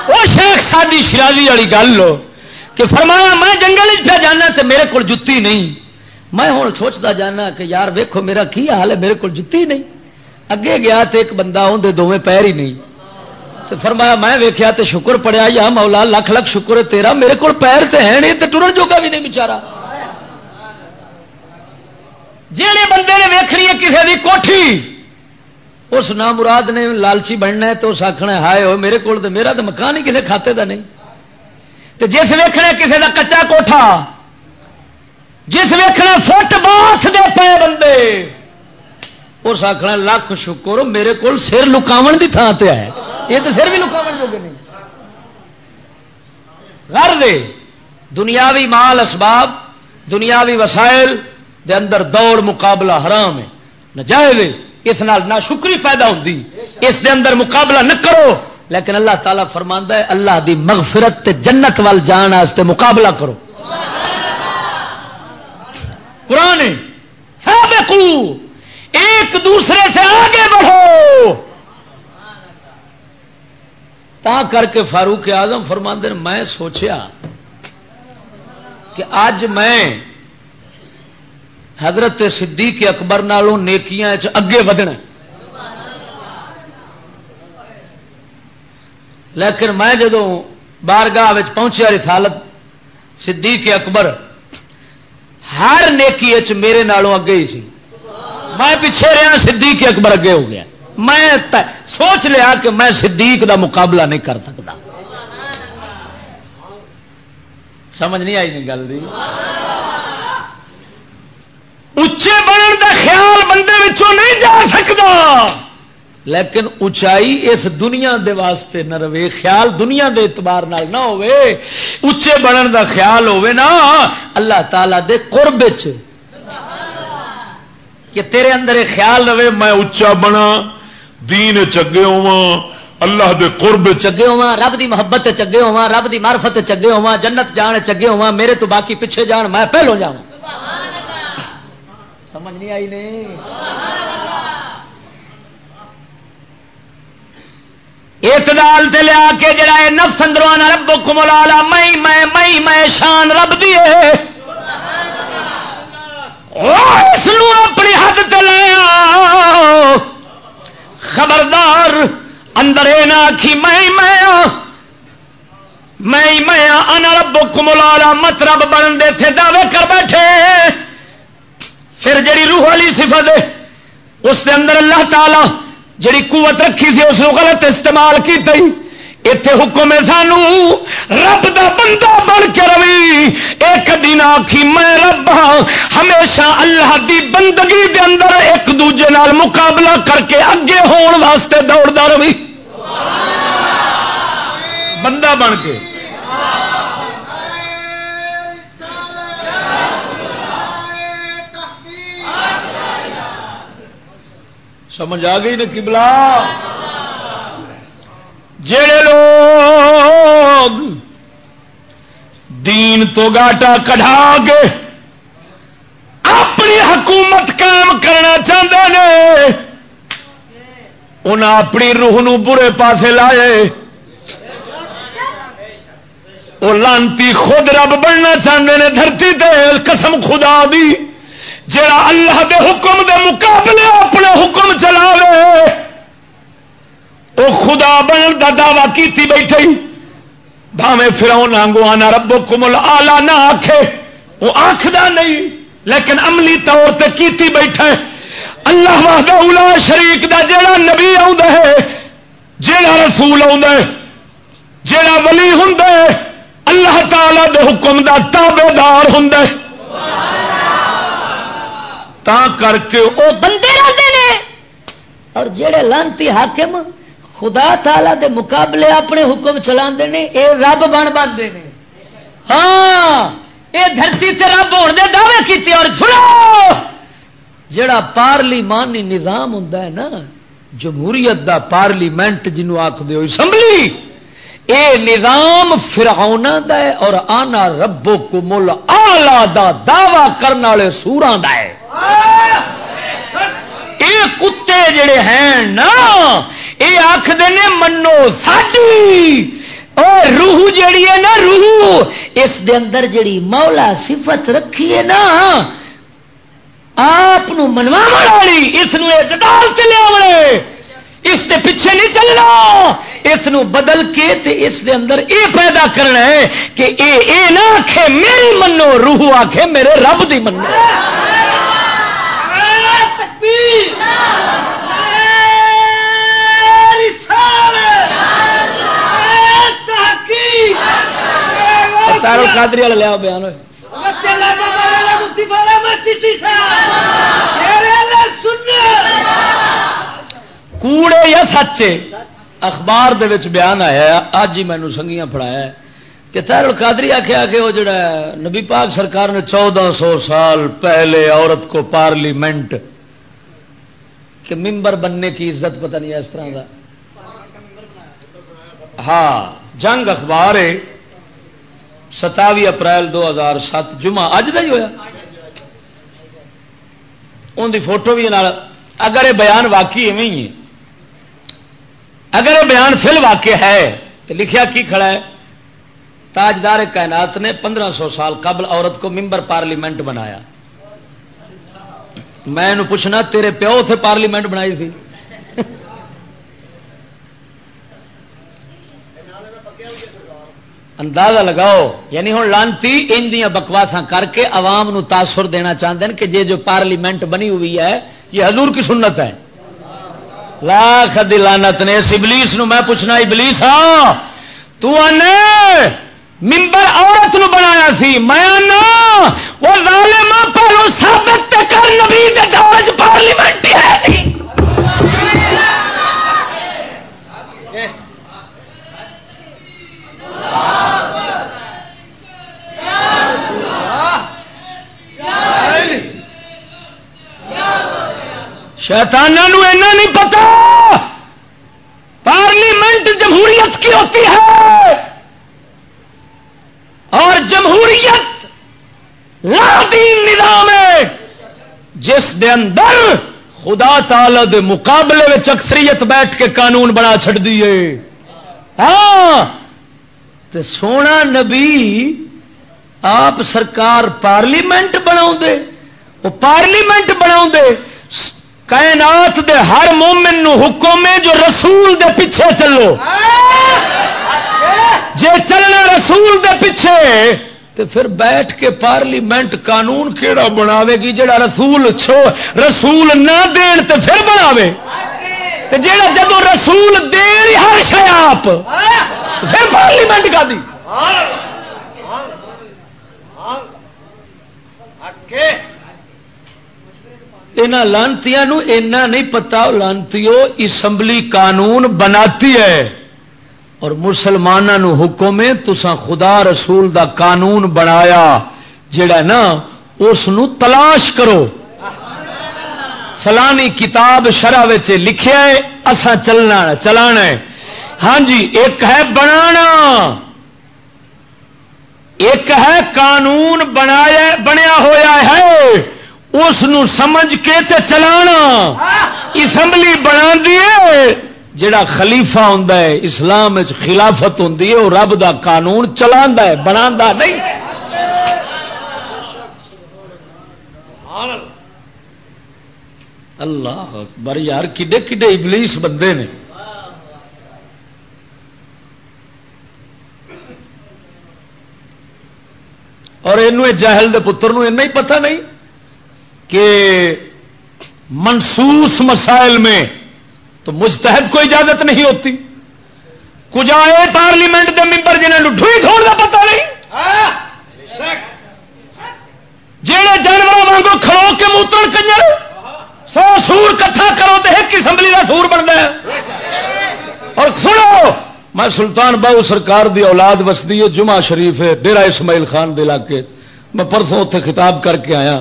وہ شیخ ساری شرازی والی گل لو، کہ فرمایا میں جنگل پہ جانا تے میرے کو جتی نہیں۔ میں ہوں سوچتا جانا کہ یار ویکھو میرا کی حال ہے، میرے کو جتی نہیں۔ اگے گیا تے ایک بندہ اندر دونیں پیر ہی نہیں۔ تو فرمایا میں ویکیا تے شکر پڑیا یا مولا لکھ لکھ شکر ہے تیرا، میرے کو پیر تے ہے نہیں تے ٹرن جوگا بھی نہیں بچارا جہے بندے نے ویخ ہے کسی کی کوٹھی، اس نام مراد نے لالچی بننا ہے تو اس آخنا ہائے ہو میرے کو میرا تو مکان ہی کسی کھاتے کا نہیں۔ تو جس ویخنا کسی کا کچا کوٹھا، جس ویخنا فٹ باتھ دے پے بندے، اس آخنا لکھ شکر، میرے کو سر لکاو کی تھان سے ہے۔ یہ تو سر بھی لکاو جوگے نہیں۔ گھر دے، دنیاوی مال اسباب، دنیاوی وسائل دے اندر دوڑ مقابلہ حرام ہے۔ نجائز اس نال نہ شکری پیدا ہوتی اس دے اندر مقابلہ نہ کرو۔ لیکن اللہ تعالیٰ فرما ہے، اللہ دی مغفرت تے جنت وال جان واسطے مقابلہ کرو۔ قرآن سابقو، ایک دوسرے سے آگے بڑھو۔ تا کر کے فاروق آزم فرماندے میں سوچیا کہ اج میں حضرت صدیق اکبر نالوں نیکیاں اگے ودنا لیکن میں جدو بارگاہ پہنچیا رسالت صدیق اکبر، ہر نیکی میرے نالوں اگے ہی سی۔ میں پیچھے رہا صدیق اکبر اگے ہو گیا۔ میں سوچ لیا کہ میں صدیق دا مقابلہ نہیں کر سکتا۔ سمجھ نہیں آئی نہیں گل اچے بننے کا خیال بندے نہیں جا سکتا۔ لیکن اچائی اس دنیا دے واسطے نہ رہے، خیال دنیا دے اعتبار نال نہ ہوئے۔ اچے بنن دا خیال ہوئے نا، اللہ تعالی دے قرب کہ تیرے اندر خیال رہے، میں اچا بنا۔ دین چگے ہوا اللہ دے قرب چگے ہوا رب دی محبت چگے ہوا رب دی معرفت چگے ہوا جنت جان چگے ہوا میرے تو باقی پیچھے جان میں پہلو جاؤں سمجھ نہیں آئی نہیں اعتدال سے لیا کے جڑا ہے نفس اندروں رب کملا میں میں میں میں شان رب دیے اس اپنی حد تے لیا خبردار، اندر اے نہ آخی میں میں ہاں۔ میں میں ہاں، ان رب کملالا مت رب بن دے تھے، دعوے کر بیٹھے۔ پھر جڑی روح والی صفت اس دے اندر اللہ تعالی جڑی قوت رکھی تھی، اس غلط استعمال کی تھی اتے حکم ہے سانو رب دا بندہ بن کے روی ایک دن آخی میں رب ہاں ہمیشہ اللہ دی بندگی دے اندر ایک دوجے نال مقابلہ کر کے اگے ہون واسطے دوڑتا روی بندہ بن کے سمجھ آ گئی نا کبلا جڑے لوگ دین تو گاٹا کٹا کے اپنی حکومت کام کرنا چاہتے ہیں انہیں اپنی روح نو برے پاسے لائے۔ وہ لانتی خود رب بننا چاہتے ہیں دھرتی تے قسم خدا دی جڑا اللہ دے حکم دے مقابلے اپنے حکم چلا وہ خدا بن کا دعوی کی بیٹھے بھاوے فراؤ نانگو آنا ربو کمل آلہ نہ آخے وہ آخر نہیں، لیکن عملی طور تے کیتی بیٹھے۔ اللہ وحدہ اولا شریک دا جیڑا نبی ہے، جیڑا رسول جیڑا ولی ہوں اللہ تعالی دے حکم دا تابے دار ہوں تا کر کے وہ بندے رہتے ہیں اور جڑے لانتی حاکم خدا تعالی دے مقابلے اپنے حکم چلا اے رب بن بنتے ہیں ہاں یہ دھرتی سے رب ہونے دعوے کیتے اور سنو جڑا پارلیمانی نظام ہوں نا جمہوریت دا پارلیمنٹ جنوب آخ اسمبلی اے نظام فرعونا دا ہے اور آنا ربو کو مل آلہ دا دعوی کرنے والے سورا دا ہے۔ یہ کتے جڑے ہیں نا یہ آخر نے منو ساڈی۔ اور روح جیڑی ہے نا روح، اس دے اندر جڑی مولا صفت رکھی ہے نا، آپ منوا والی، اس ڈال کے لیا اس کے پیچھے نہیں چلنا۔ اس بدل کے تے اس دے اندر اے پیدا کرنا ہے کہ اے اے نہ آخے میری منو، روح آخے میرے رب دی منو۔ تار قادری والا لیا بیان ہوئے کوڑے یا سچے اخبار دے وچ بیان آیا اج ہی مینو سنگیاں پڑھایا کہ تیر قادری آخیا کہ وہ جڑا نبی پاک سرکار نے چودہ سو سال پہلے عورت کو پارلیمنٹ کہ ممبر بننے کی عزت پتہ نہیں ہے اس طرح کا ہاں جنگ اخبار ہے ستاوی اپریل دو ہزار سات، جمعہ، اج کا ہی ہوا ان کی فوٹو بھی اگر یہ بیان واقعی اویں ہی ہے۔ اگر یہ بیان فل واقع ہے تو لکھیا کی کھڑا ہے؟ تاجدار کائنات نے پندرہ سو سال قبل عورت کو ممبر پارلیمنٹ بنایا۔ میں پوچھنا، تیرے پیو تھے پارلیمنٹ بنائی تھی؟ اندازہ لگاؤ یعنی ہوں لانتی ان دیا بکواسا کر کے عوام نو تاثر دینا چاہتے ہیں کہ یہ جو پارلیمنٹ بنی ہوئی ہے، یہ حضور کی سنت ہے۔ لاکھ دلانت نے اس ابلیس نو میں پوچھنا، ابلیس ہاں تو آنے ممبر عورت نو بنایا سی، میں وہ ظالم پہلو ثابت کر نبی دے دور پارلیمنٹ ہے۔ شیتانوں شیتانہ نہیں پتا۔ پارلیمنٹ جمہوریت کی ہوتی ہے۔ اور جمہوریت لادین نظام ہے۔ جس دے اندر خدا تعالی دے مقابلے میں اکثریت بیٹھ کے قانون بنا چھڑ دیے ہاں۔ تے سونا نبی آپ سرکار پارلیمنٹ بنا وہ پارلیمنٹ بنا کائنات دے ہر مومن نو حکم ہے جو رسول دے پیچھے چلو۔ جے چلنا رسول دے پیچھے تو پھر بیٹھ کے پارلیمنٹ قانون کیڑا بناوے گی جڑا رسول چھو، رسول نہ دین تو پھر بناوے۔ جڑا جب رسول دین ہر شہ آپ۔ پھر پارلیمنٹ کا دی۔ لانتی نہیں پتا لانتی اسمبلی قانون بناتی ہے۔ اور مسلمانوں حکم ہے تسا خدا رسول دا قانون بنایا جڑا نا اس تلاش کرو۔ فلانی کتاب شرح لکھیا ہے اسا چلنا چلانا ہے۔ ہاں جی ایک ہے بنانا۔ ایک ہے قانون بنایا بنیا ہوا ہے۔ اس سمجھ کے تے چلانا۔ اسمبلی بنا دیے جڑا خلیفہ ہوں اسلام خلافت ہوں وہ رب دا قانون چلا بنا نہیں۔ اللہ اکبر یار کڈے کڈے ابلیس بندے نے۔ اور یہ جہل دے پتر نو ہی پتہ نہیں کہ منسوس مسائل میں تو مستحد کو اجازت نہیں ہوتی۔ کچھ آئے پارلیمنٹ کے ممبر جنہیں ڈوئی تھوڑ کا پتا نہیں۔ جہے جانوروں وگوں کھڑو کے موتر کنجر، سو سور کٹھا کرو تو ایک اسمبلی کا سور بنتا ہے۔ اور سنو میں سلطان باؤ سرکار دی اولاد وسدی ہے، جمعہ شریف ہے ڈیرا اسماعیل خان دے علاقے میں پرسوں اتنے خطاب کر کے آیا۔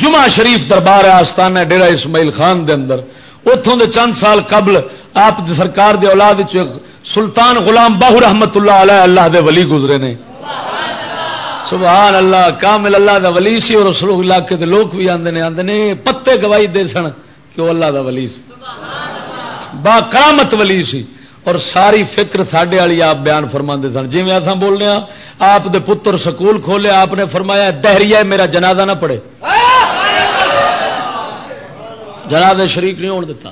جمعہ شریف دربار ہے آستان ہے ڈیرا اسماعیل خان دے اندر۔ اتوں دے چند سال قبل آپ سرکار دی اولاد سلطان غلام باہو رحمت اللہ علیہ، اللہ دے ولی گزرے نے۔ سبحان اللہ، کامل اللہ دا ولی سی اور اس علاقے دے لوگ بھی آتے ہیں آتے نے پتے گواہی دے سن کہ وہ اللہ دا ولی سی۔ با کرامت ولی سی۔ اور ساری فکر ساڈے والی آپ بیان فرما سن۔ جی میں بول رہے ہیں آپ دے پتر سکول کھولے، آپ نے فرمایا دہریا میرا جنازہ نہ پڑے جنازے شریک نہیں ہون دیتا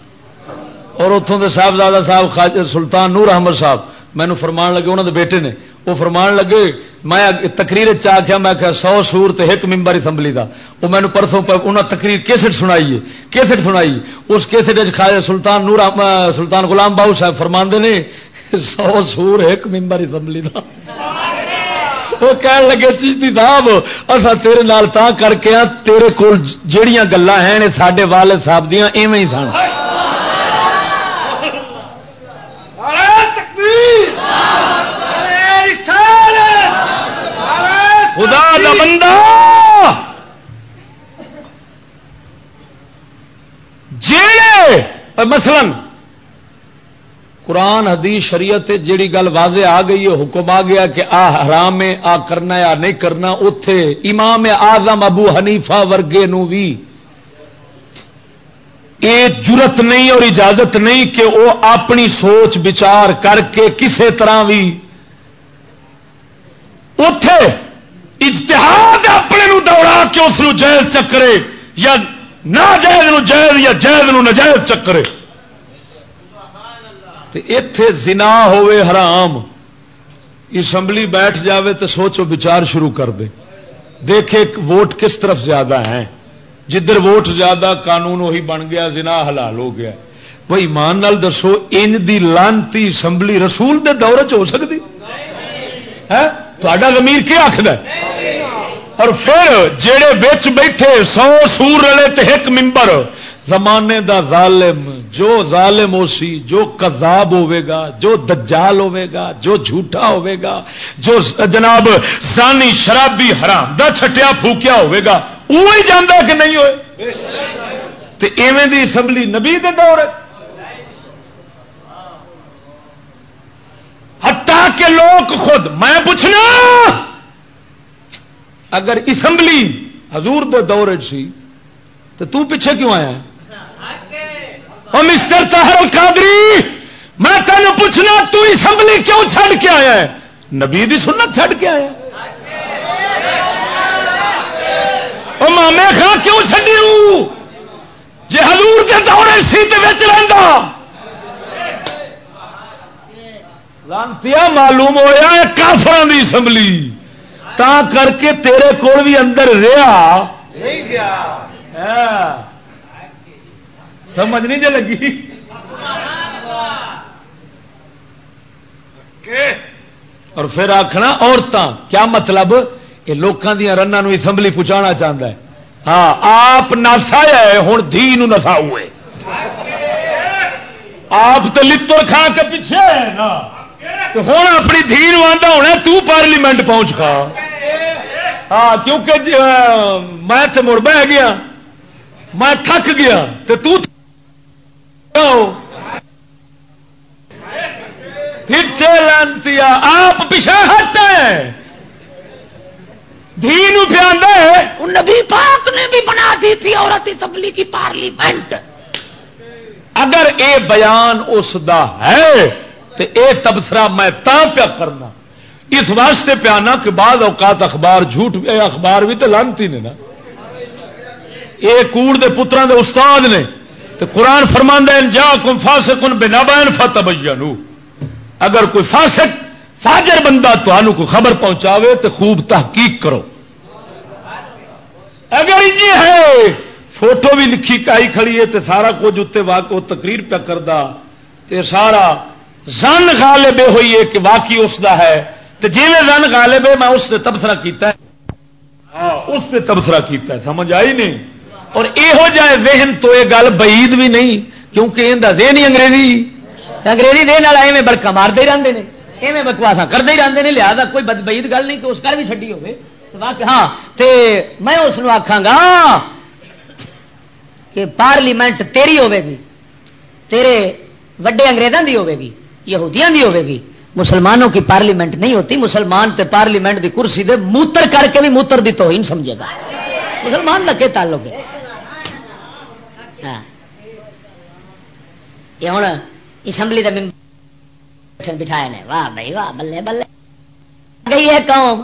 اور اتوں کے صاحبزادہ صاحب سلطان نور احمد صاحب مینو فرمان لگے انہوں دے بیٹے نے، وہ فرمان لگے میں تقریر چاہیا میں کہ سو سور تو ایک ممبر اسمبلی کا وہ مینو پرسوں انہیں تقریر کیسٹ سنائی ہے، کیسٹ سنائی۔ اس کیسٹ سلطان نور سلطان غلام باؤ صاحب فرما نے، سو سور ایک ممبر اسمبلی کا وہ کہن لگے چیشتی صاحب اصا تیرے نال تا کر کے تیرے کول جہیا گلا ہیں سڈے والد صاحب دیا ایویں ہی سن۔ خدا دا بندہ! جیڑے مثلا قرآن حدیث شریعت جیڑی گل واضح آ گئی ہے حکم آ گیا کہ آ حرام ہے آ کرنا یا نہیں کرنا اتے امام آزم ابو حنیفہ ورگے نو بھی یہ جرت نہیں اور اجازت نہیں کہ وہ اپنی سوچ بچار کر کے کسی طرح بھی اتے اجتہاد اپنے نو دوڑا کے اس جائز چکرے، یا نہ جائز نو جائز یا جائز نو نجائز چکرے۔ اتے زنا ہوئے حرام۔ اسمبلی بیٹھ جاوے تو سوچو بچار شروع کر دے۔ دیکھے ووٹ کس طرف زیادہ ہیں۔ جدھر ووٹ زیادہ قانون وہی بن گیا، زنا حلال ہو گیا۔ وہ ایمان نال دسو، ان دی لانتی اسمبلی رسول دے دور چ ہو سکتی ہاں؟ ہے کیا آخر اور پھر جڑے بچ بیٹھے سو سور رلے تے ایک ممبر زمانے دا ظالم، جو ظالم ہو سی، جو کذاب ہوے گا، جو دجال ہوے گا، جو جھوٹا ہوے گا، جو جناب سانی شرابی حرام دا چھٹیا پھوکیا ہوے گا وہی جانا کہ نہیں ہوئے؟ تے ایویں دی اسمبلی نبی دے دور ہٹا کے لوگ خود، میں پوچھنا اگر اسمبلی حضور دے دور سی، تو تو پیچھے کیوں آیا؟ او مسٹر تہر القادری، میں تینوں پوچھنا، تو اسمبلی کیوں چھڑ کے آیا ہے؟ نبی دی سنت چھڑ کے آیا او مامے خان کیوں چڈی جی حضور کے دورے سی رہا لانتی معلوم ہوا ہے کافر کی اسمبلی۔ تا کر کے تیرے کول بھی اندر رہا۔ سمجھ نہیں جی لگی۔ اور پھر آخنا عورتیں کیا مطلب؟ یہ لوگوں دیا رنگ اسمبلی پہنچانا چاہتا ہے۔ ہاں آپ نسا ہے ہوں دھی نسا ہوئے۔ آپ تو لڑ کھا کے پیچھے ہے نا۔ ہوں اپنی دھی آتا ہونا تو پارلیمنٹ پہنچ کھا ہاں کیونکہ جی، میں تو مڑ بہ گیا۔ میں تھک گیا تو لانتی آپ پیچھے ہٹ دھی پیا نبی پاک نے بھی بنا دی تھی عورت اسمبلی کی پارلیمنٹ۔ اگر اے بیان اس دا ہے تو اے تبصرہ میں تا پیا کرنا۔ اس واسطے پیانا کہ بعد اوقات اخبار جھوٹ اخبار بھی تو لانتی نے نا۔ یہ کوڑ دے پترا دے استاد نے۔ تو قرآن فرماندہ جا کم فاسق ان بنا بین فتح اگر کوئی فاسق، فاجر بندہ تو کو خبر پہنچاوے تو خوب تحقیق کرو۔ اگر یہ ہے، فوٹو بھی لکھی کائی کھڑی ہے تو سارا کچھ اتنے واقع تقریر پہ کرتا تے سارا زن غالب ہوئی ہے کہ واقعی اس دا ہے۔ تو جی میں زن غالب ہے میں اس نے تبصرہ کیتا ہے۔ ہاں اس نے تبصرہ کیتا ہے سمجھ آئی نہیں؟ اور یہو جائے ذہن تو یہ گل بعید بھی نہیں کیونکہ ان ذہن ہی انگریزی۔ انگریزی دن والا ایویں برکا مارتے ہی رہتے ہیں ایویں بکواسا کرتے ہی رہتے ہیں لہٰذا کوئی بعید گل نہیں کہ اس کر بھی چڈی ہوگی ہاں تے میں اس آخا گا کہ پارلیمنٹ تیری ہوے گی تیرے وڈے انگریزوں کی ہوے گی۔ یہودیاں دی ہوے گی۔ مسلمانوں کی پارلیمنٹ نہیں ہوتی۔ مسلمان تے پارلیمنٹ دی کرسی دے موتر کر کے بھی موتر دی توہین سمجھے گا۔ مسلمان لگے تعلق ہے؟ ہاں۔ یہ ہوں اسمبلی کا بٹھایا نے۔ واہ بھائی، واہ، بلے بلے۔ گئی ہے قوم۔